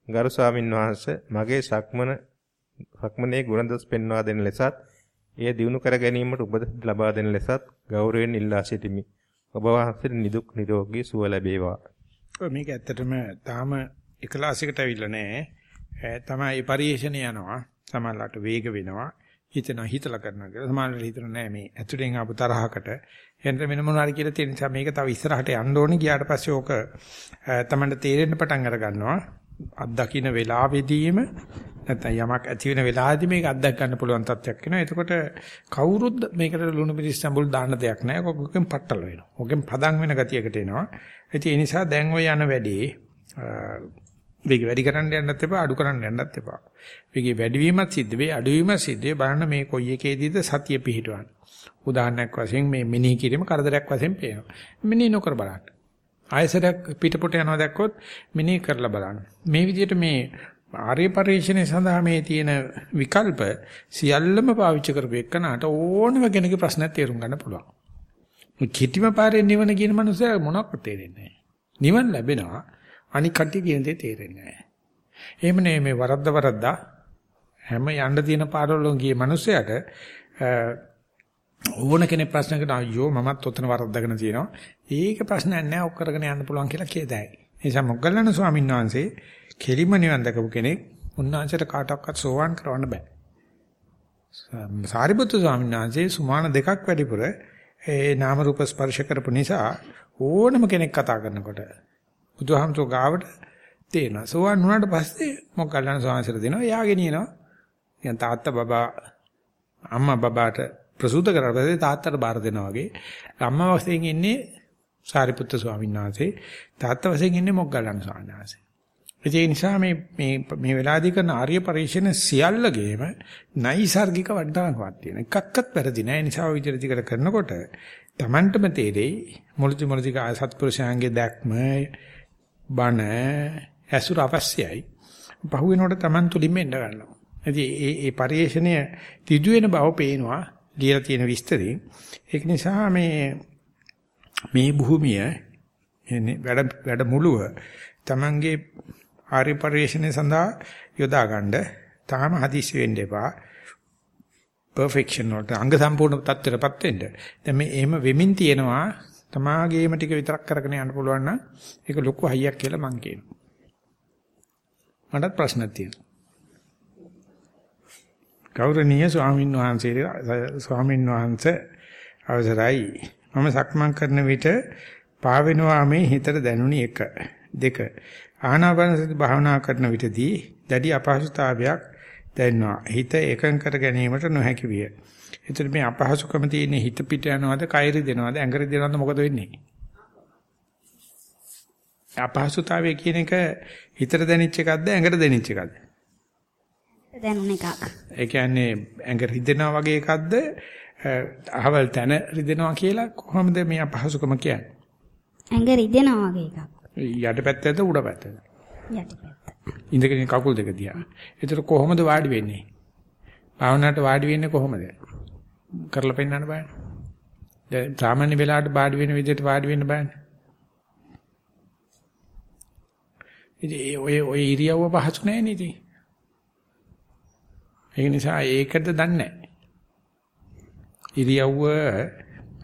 ගරු ස්වාමින් වහන්සේ මගේ සක්මන සක්මනේ ගුණදොස් පෙන්වා දෙන ලෙසත් එය දිනු කර ගැනීමට උපදෙස් ලබා දෙන ලෙසත් ගෞරවයෙන් ඉල්ලා සිටිමි. ඔබ වහන්සේට නිදුක් නිරෝගී සුව ලැබේවා. මේක ඇත්තටම තාම එකලාසයකට අවිල්ල නැහැ. තමයි පරිේශණ යනවා. සමහරලාට වේග වෙනවා. හිතන හිතලා කරනවා කියලා. සමහරවිට හිතන නෑ මේ ඇතුලෙන් ආපු තරහකට එන්න වෙන මොනවාරි කියලා තියෙන නිසා මේක තව ඉස්සරහට යන්න ඕනේ. ගියාට පස්සේ ඕක තමන්ට තේරෙන්න පටන් අර ගන්නවා. අත්දකින්න වෙලාවෙදීම නැත්නම් යමක් ඇති වෙන වෙලාවෙදී මේක අත්දැක ගන්න පුළුවන් තත්යක් වෙනවා. එතකොට කවුරුත් මේකට ලුණු මිරිස් සම්බුල් දාන්න දෙයක් නැහැ. ඔකෙන් පట్టල වෙනවා. ඔකෙන් පදම් වෙන ගතියකට එනවා. ඒ නිසා දැන් ඔය යන වැඩේ වේග වැඩි කරන්න යන්නත් එපා අඩු කරන්න යන්නත් එපා. වේගය වැඩි වීමත් සිද්ධ වෙයි අඩු වීමත් සිද්ධ වෙයි බලන්න මේ කොයි එකේදීද සතිය පිහිටවන්න. උදාහරණයක් වශයෙන් මේ මෙනෙහි කිරීම කරදරයක් වශයෙන් පේනවා. මෙනෙහි නොකර බලන්න. ආයසරයක් පිටපොට යනවා දැක්කොත් මෙනෙහි කරලා බලන්න. මේ විදිහට මේ ආර්ය පරිශ්‍රණය සඳහා මේ තියෙන විකල්ප සියල්ලම පාවිච්චි කරපු එකනට ඕනම කෙනෙකුගේ ප්‍රශ්නයක් තේරුම් ගන්න පුළුවන්. මේ කිටිම පාරේ නිවන කියන මනුස්සයා මොනවක්වත් තේරෙන්නේ නැහැ. නිවන ලැබෙනවා අනික් කට්ටිය කියන දේ තේරෙන්නේ නැහැ. එහෙම නෙමෙයි මේ වරද්ද වරද්දා හැම යන්න තියෙන පාරවල ගියේ මනුස්සයාට ඕන කෙනෙක් ප්‍රශ්නකට අයියෝ මමත් ඔතන වරද්දගෙන තියෙනවා. ඒක ප්‍රශ්නයක් නෑ ඔක් කරගෙන යන්න පුළුවන් කියලා කියදයි. ඒ නිසා මොග්ගල්ලාන ස්වාමීන් වහන්සේ කෙලිම නිවන් දැකපු කෙනෙක් උන්වහන්සේට කාටවත් සෝවාන් කරවන්න බෑ. සාරිපුත්තු ස්වාමීන් වහන්සේ සුමාන දෙකක් වැඩිපුර ඒ නාම රූප ස්පර්ශ කරපු නිසා ඕනම කෙනෙක් කතා කරනකොට බුදුහාමතුෝ ගාවට තේනවා. සෝවාන් වුණාට පස්සේ මොග්ගල්ලාන ස්වාමීන් වහන්සේට දෙනවා. එයා ගෙනියනවා. දැන් තාත්තා බබා අම්මා බබාට ප්‍රසූත කරලා පස්සේ තාත්තට බාර දෙනවා වගේ අම්මා වශයෙන් ඉන්නේ සාරිපුත්‍ර ස්වාමීන් වහන්සේ තාත්තා වශයෙන් ඉන්නේ මොග්ගල්ලාන ස්වාමීන් වහන්සේ. ඒ නිසා මේ මේ මේ වෙලාදී කරන ආර්ය පරිශ්‍රණ සියල්ලගේම නයිසાર્ගික වටිනාකමක් තියෙන. එකක්වත් වැරදි නෑ. නිසා ඔය විදිහට දිගට කරනකොට Tamanටම තේරෙයි මුලදි මුලදි සත්පුරුෂයන්ගේ දැක්ම බණ ඇසුර අවශ්‍යයි. පහුවෙනකොට Taman තුලින්ම එන්න ගන්නවා. ඉතින් ඒ ඒ පරිශ්‍රණය තිදු වෙන බව පේනවා. ලියලා තියෙන විස්තරේ. ඒක නිසා මේ මේ භූමිය වැඩ වැඩ මුලුව Tamange ආර්ය පරිශ්‍රණය සඳහා යොදා ගන්න තාම හදිස්සි වෙන්න එපා. perfection වලට අංග සම්පූර්ණ තත්ත්වයටපත් වෙන්න. දැන් මේ එහෙම වෙමින් තියෙනවා තමාගේම ටික විතරක් කරගෙන යන්න පුළුවන් නම් ඒක ලොකු හයියක් කියලා මං කියනවා. මටත් ප්‍රශ්නක් තියෙනවා. ගෞරවනීය ස්වාමීන් වහන්සේ ස්වාමීන් වහන්සේ අවසරයි මම සක්මන් කරන විට පාවෙනවා මේ හිතට දැනුනි එක දෙක ආනාපානසති භාවනා කරන විටදී දැඩි අපහසුතාවයක් දැනෙනවා. හිත එකඟ කර ගැනීමට නොහැකි විය. එතකොට මේ අපහසුකම තියෙන හිත පිට යනවද, කයරි දෙනවද, ඇඟරි දෙනවද මොකද වෙන්නේ? අපහසුතාවය කියන එක හිතට දැනෙච්ච එකක්ද, ඇඟට දැනෙච්ච එකක්ද? දැනුන එකක්. ඒ කියන්නේ ඇඟ රිදෙනවා වගේ එකක්ද, අහවල් තන රිදෙනවා කියලා කොහොමද මේ අපහසුකම කියන්නේ? ඇඟ රිදෙනවා වගේ එකක්. යටපැත්තද උඩ පැත්තද? යටිපැත්ත. ඉඳගෙන කකුල් දෙක දිහා. ඒතර කොහොමද වාඩි වෙන්නේ? භාවනාවට වාඩි වෙන්නේ කොහොමද? කරලා පෙන්නන්න බෑනේ. දැන් සාමාන්‍ය වෙලාවට වාඩි වෙන විදිහට වාඩි වෙන්න බෑනේ. ඉතින් ඔය ඔය ඉරියව්ව පහසු නෑ නේද? ඒ නිසා ඒකද දන්නේ. ඉරියව්ව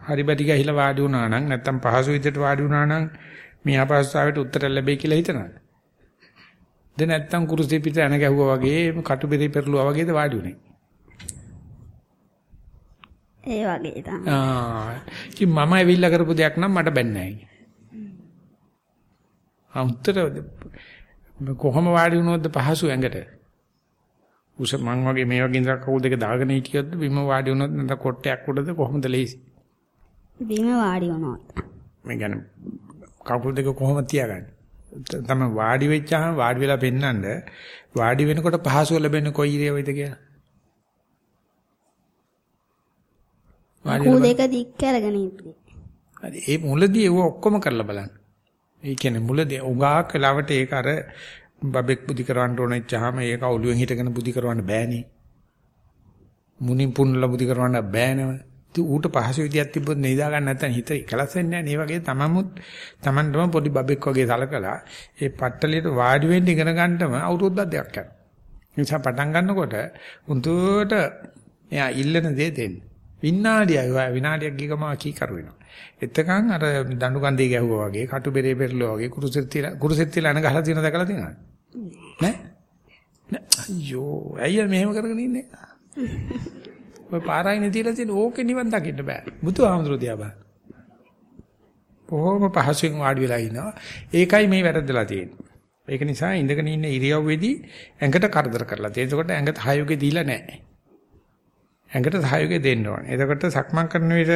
හරිබටි ගහිලා වාඩි වුණා නම් නැත්තම් පහසු විදිහට වාඩි වුණා නම් මේ අපහසුතාවයට උත්තර ලැබෙයි කියලා හිතනවා. දැන් නැත්තම් කුරුසිය පිට ඇන ගැහුවා වගේ කටුබෙරි පෙරළුවා වගේද වාඩි උනේ. ඒ වගේ තමයි. ආ කි මම ඇවිල්ලා කරපු දෙයක් නම් මට බැන්නේ නැහැ. ආ උත්තර කොහොම වාඩි වුණොත්ද පහසු ඇඟට? උස මං වගේ මේ වගේ ඉඳලා කකුල් දෙක දාගෙන හිටියොත් බිම වාඩි වුණොත් නැත්නම් කොට්ටයක් උඩද කොහොමද ලේසි? බිම වාඩි වුණොත්. මේ කියන්නේ කකුල් දෙක කොහොමද තියාගන්නේ? තමයි වාඩි වෙච්චාම වාඩි වෙලා පෙන්නඳ වාඩි වෙනකොට පහසුව ලැබෙන්නේ කොයි ඉරියව්වද කියලා? කූ දෙක දික් කරගෙන ඉන්නේ. හරි ඒ මුලදී ඒව ඔක්කොම කරලා බලන්න. ඒ කියන්නේ මුලදී උගාක් වෙලාවට ඒක අර බබෙක් බුදි කරවන්න ඕනෙච්චාම ඒක ඔළුවෙන් හිටගෙන බුදි කරවන්න බෑනේ. මුණින් පුන්නලා බුදි කරවන්න බෑනම. ඉතින් ඌට පහසු විදියක් තිබ්බොත් නෙදා ගන්න නැත්නම් හිත එකලස් වෙන්නේ නැහැ. මේ වගේ තමමුත් Tamanටම පොඩි බබෙක් වගේ සලකලා ඒ පට්ටලියට වාඩි වෙන්න ඉගෙන ගන්නටම අවුරුද්දක් දෙකක් යනවා. ඒ නිසා පටන් ගන්නකොට උන්දුවට එයා ඉල්ලන දේ දෙන්න. විනාඩියයි විනාඩියක් ගිගම කී කරු වෙනවා. එතකන් අර දඬු කන්දේ ගැහුවා වගේ කටු බෙරේ පෙරළුවා වගේ කුරුසෙත් තියලා කුරුසෙත් තියලා අන ගහලා තියෙන දැකලා තියෙනවද? නෑ. නෑ අයියෝ අයියා මෙහෙම කරගෙන ඉන්නේ. ඔය පාරයිනේ තියලා තියෙන ඕකේ නිවන් දකින්න බෑ. බුදුහාමුදුරුවෝ දිහා බලන්න. බොහොම පහසුවෙන් වාඩි වෙලා ඉනවා. ඒකයි මේ වැරද්දලා තියෙන්නේ. ඒක නිසා ඉඳගෙන ඉන්න ඉරියව්වේදී ඇඟට කරදර කරලා තියෙන. ඒකට ඇඟට හයුගේ දීලා නැහැ. ඇඟට සහයෝගය දෙන්න ඕනේ. එතකොට සක්මන් කරන විට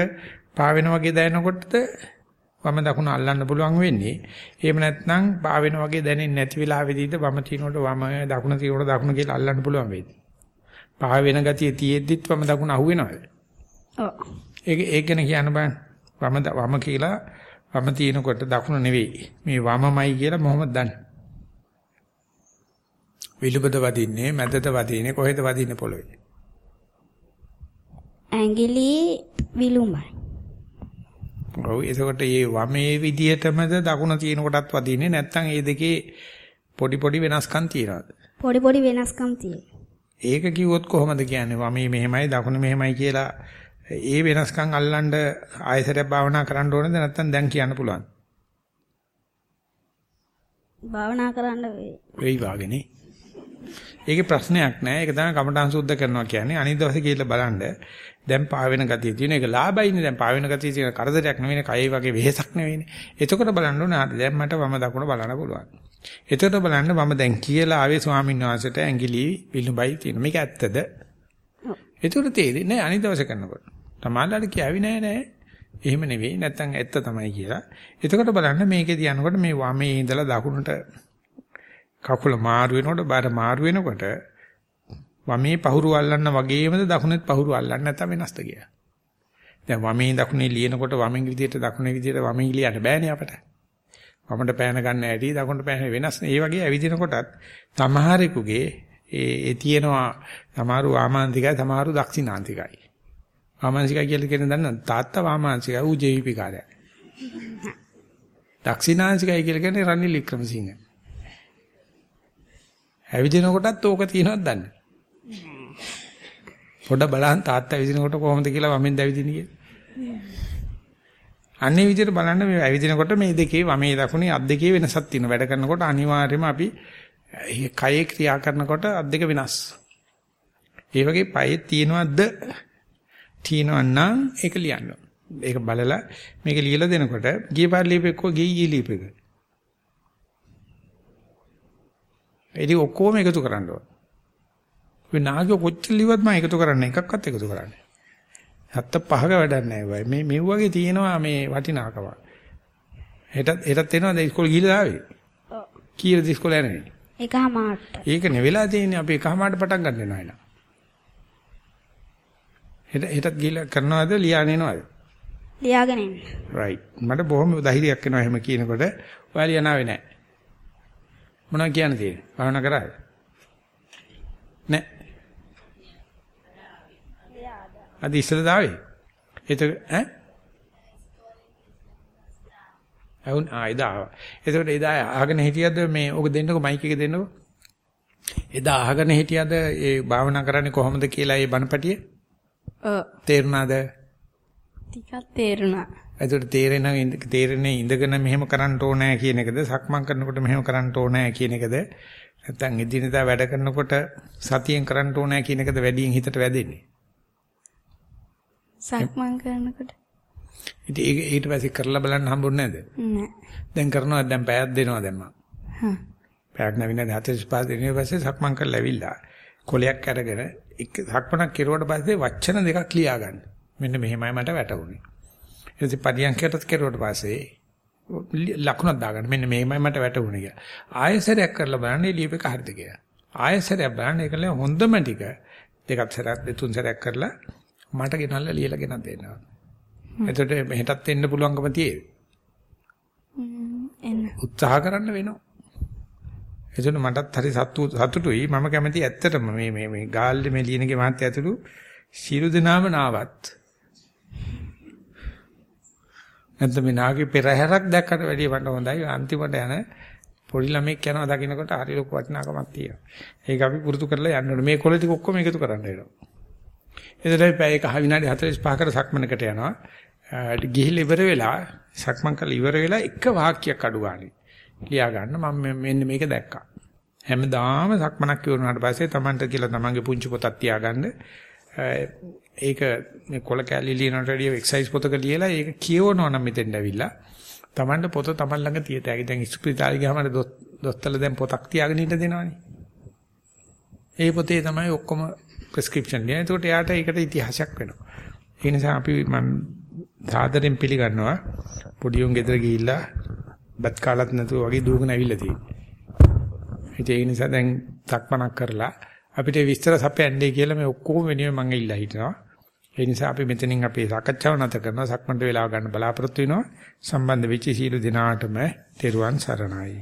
පාවෙන වගේ දැනෙනකොටද වම දකුණ අල්ලන්න පුළුවන් වෙන්නේ. එහෙම නැත්නම් පාවෙන වගේ දැනෙන්නේ නැති වෙලාවෙදීද වම තිනකොට වම දකුණ තිනකොට දකුණ කියලා අල්ලන්න පුළුවන් වෙන්නේ. පාවෙන ගතිය තියෙද්දිත් වම දකුණ අහුවෙනවද? ඔව්. ඒක ඒක ගැන කියන්න බෑ. වම වම කියලා වම තිනකොට දකුණ නෙවෙයි. මේ වමමයි කියලා මොහොමද දන්නේ? විලුබද වදින්නේ මැදද වදින්නේ කොහෙද වදින්නේ පොළොවේ? ඇඟිලි විලුඹයි. ඔව් එතකොට මේ වමේ විදියටමද දකුණ තියෙන කොටත් වදින්නේ නැත්නම් ඒ දෙකේ පොඩි පොඩි වෙනස්කම් තියනවාද? පොඩි පොඩි වෙනස්කම් තියෙනවා. ඒක කිව්වොත් කොහොමද කියන්නේ වමේ මෙහෙමයි දකුණ මෙහෙමයි කියලා ඒ වෙනස්කම් අල්ලන්න ආයතරයක් භාවනා කරන්න ඕනද නැත්නම් දැන් කියන්න පුළුවන්? භාවනා කරන්න වෙයි. වෙයි වාගේනේ. ඒකේ ප්‍රශ්නයක් නෑ. ඒක තමයි කමඨං සුද්ධ කරනවා කියන්නේ. අනිත් දවසේ කියලා බලන්න. දැන් පාවෙන ගතිය තියෙන එක ලාභයිනේ. දැන් පාවෙන ගතිය තියෙන කරදරයක් නෙවෙයිනේ. කයේ වගේ වෙහෙසක් නෙවෙයිනේ. එතකොට බලන්න ඕනේ. දැන් මට වම දකුණ බලන්න පුළුවන්. එතකොට බලන්න මම දැන් කියලා ආවේ ස්වාමීන් වහන්සේට ඇඟිලි විලුඹයි තියෙන. මේක ඇත්තද? එතකොට තේරෙන්නේ නෑ අනිත් දවසේ කරනකොට. තමාලාට කියාවි නෑ නෑ. එහෙම නෙවෙයි නැත්තම් ඇත්ත තමයි කියලා. එතකොට බලන්න මේකේදී යනකොට මේ වමේ ඉඳලා දකුණට කකුල මාරු වෙනකොට බර මාරු වෙනකොට වමේ පහුරු අල්ලන්න වගේමද දකුණෙත් පහුරු අල්ලන්න නැත්නම් වෙනස්ද කියලා. දැන් වමේ දකුණේ ලියනකොට වමෙන් විදියට දකුණේ විදියට වමෙන් ලියන්න බෑනේ අපට. වමට පෑන ගන්න ඇති දකුණට පෑන වෙනස් නේ. ඒ වගේ ඇවිදිනකොටත් සමහරෙකුගේ ඒ ඒ තියෙනවා සමහරු වාමාන්තිකයි සමහරු දක්ෂිනාන්තිකයි. වාමාන්තිකයි කියලා කියන දන්න තාත්තා වාමාන්තිකයි ඌ ජීවිපී කාර්යය. දක්ෂිනාන්තිකයි කියලා කියන්නේ රනිල් වික්‍රමසිංහ. ඇවිදිනකොටත් ඕක තියෙනවද දන්නේ. පොඩ බලහන් තාත්තා ඇවිදිනකොට කොහොමද කියලා වමෙන් දැවිදින කියලා. අන්නේ විදිහට බලන්න මේ ඇවිදිනකොට මේ දෙකේ වමේ දකුණේ අත් දෙකේ වෙනසක් තියෙනවා. වැඩ කරනකොට අනිවාර්යයෙන්ම අපි කයේ ක්‍රියා කරනකොට අත් දෙක වෙනස්. ඒ වගේ පයේ තියනවද? තියනවා නම් ඒක ලියන්න. ඒක බලලා මේක ලියලා දෙනකොට ගිය පාර ලියපෙක්කෝ ගිය ඊ ලියපෙක. ඉතින් ඔක්කොම එකතු කරන්න ඕන. ඔය නාගයෝ කොච්චර ලිව්වත් මම එකතු කරන්නේ එකක්වත් එකතු කරන්නේ. හත්ත පහක වැඩක් නැහැ මේ මේ වගේ තියෙනවා මේ වටිනාකම. හෙටත් හෙටත් එනවා දැන් ඉස්කෝලේ ගිහලා ආවේ. ඔව්. කීයද ඉස්කෝලේ යන්නේ? එකමාරට. ඒක නෙවෙලා තියෙන්නේ අපි එකමාරට පටන් ගන්න වෙනවා එන. හෙට හෙටත් ගිහලා කරනවද ලියාගෙන එනවද? ලියාගෙන එන්න. right මට බොහොම ධෛර්යයක් එනවා එහෙම කියනකොට ඔයාලා ලියනාවේ නැහැ. මොනවද කියන්න තියෙන්නේ? භාවනා කරාද? නැහැ. අද ඉස්සෙල්ලා දාවේ. ඒක ඈ? අවුන් ආ එදා ආවා. එතකොට එදා අහගෙන හිටියද මේ ඔක දෙන්නකො මයික් එක දෙන්නකො. එදා අහගෙන හිටියද ඒ භාවනා කරන්නේ කොහොමද කියලා ඒ බණපටිය ඔව්. තේරුණාද? ටිකක් තේරුණා. එතකොට තේරෙන තේරෙන්නේ ඉඳගෙන මෙහෙම කරන්න ඕනෑ කියන එකද සක්මන් කරනකොට මෙහෙම කරන්න ඕනෑ කියන එකද නැත්නම් එදිනෙදා වැඩ කරනකොට සතියෙන් කරන්න ඕනෑ කියන එකද වැඩියෙන් හිතට වැදෙන්නේ. සක්මන් කරනකොට ඉතින් ඒක ඊට පස්සේ කරලා බලන්න හම්බුනේ නැද්ද? නෑ. දැන් කරනවා දැන් පැයක් දෙනවා දැන් මම. හා. පැයක් නැවිලා 45 දිනේ පස්සේ සක්මන් කරලා ඇවිල්ලා කොලයක් අරගෙන එක සක්මනක් කෙරුවට පස්සේ වචන දෙකක් ලියා ගන්න. මෙන්න මෙහෙමයි මට වැටුනේ. ඊට පරියන්කයටත් කෙරුවට පස්සේ ලකුණක් දාගන්න. මෙන්න මෙහෙමයි මට වැටුනේ කියලා. ආයෙසරයක් කරලා බලන්න ලියප එක හරිද කියලා. ආයෙසරයක් බලන්න ඒකල හොඳම ටික දෙකක් සැරයක් දෙතුන් සැරයක් කරලා මට ගෙනල්ලා ලියලා ගෙනත් දෙන්නවා. එතකොට මෙහෙටත් එන්න පුළුවන්කම තියෙයි. එන්න. උත්සාහ කරන්න වෙනවා. එතන මටත් හරි සතු සතුටුයි මම කැමති ඇත්තටම මේ මේ මේ ගාල්ලේ මේ ලියනගේ මහත්ය ඇතුළු සියලු දෙනාම නාවත්. නැත්නම් මේ නාගේ පෙරහැරක් දැක්කට වැඩිය මට හොඳයි අන්තිමට යන පොඩි ළමෙක් යනවා දකින්නකොට හරි ලොකු වටිනාකමක් තියෙනවා. ඒක අපි පුරුදු කරලා යන්න ඕනේ. මේ කොළ ටික ඔක්කොම එකතු කරන්න වෙනවා. එතකොට පැය එක විනාඩි 45කට සක්මනකට යනවා. ගිහිල්ලා ඉවර වෙලා සක්මන් කරලා ඉවර වෙලා එක වාක්‍යයක් අඩු ගානේ. ලියා ගන්න මම මෙන්න මේක දැක්කා. හැමදාම සක්මනක් ඉවරනාට පස්සේ Tamanට කියලා Tamanගේ පුංචි පොතක් තියාගන්න. ඒක මේ කොල කැලි ලියනට වැඩිය එක්සයිස් පොතක ලියලා ඒක කියවනවා නම් මෙතෙන්ට ඇවිල්ලා Tamanට පොත Taman ළඟ තියතයි. දැන් ඉස්පිරිතාලේ ගියාම දොස්තරලා දැන් පොතක් තියාගෙන ඉන්න දෙනවනේ. ඒ පොතේ තමයි ඔක්කොම ප්‍රෙස්ක්‍රිප්ෂන් ලියන. ඒකට එයාට ඒකට ඉතිහාසයක් වෙනවා. ඒ නිසා අපි මම සාදරෙන් පිළිගන්නවා පොඩි උන් ගෙදර ගිහිල්ලා බත් කාලත් නැතුව වගේ දුවගෙන ඇවිල්ලා තියෙන්නේ. ඒ නිසා දැන් සක්මනක් කරලා අපිට විස්තර සපයන්නේ කියලා මේ ඔක්කොම වෙනුවෙන් මම ඉල්ලා හිටිනවා. ඒ නිසා අපි මෙතනින් අපේ සාකච්ඡාව නැත කරනවා සක්මන්ට වෙලාව ගන්න බලාපොරොත්තු වෙනවා. සම්බන්ධ වෙච්ච සීල දිනාටම තෙරුවන් සරණයි.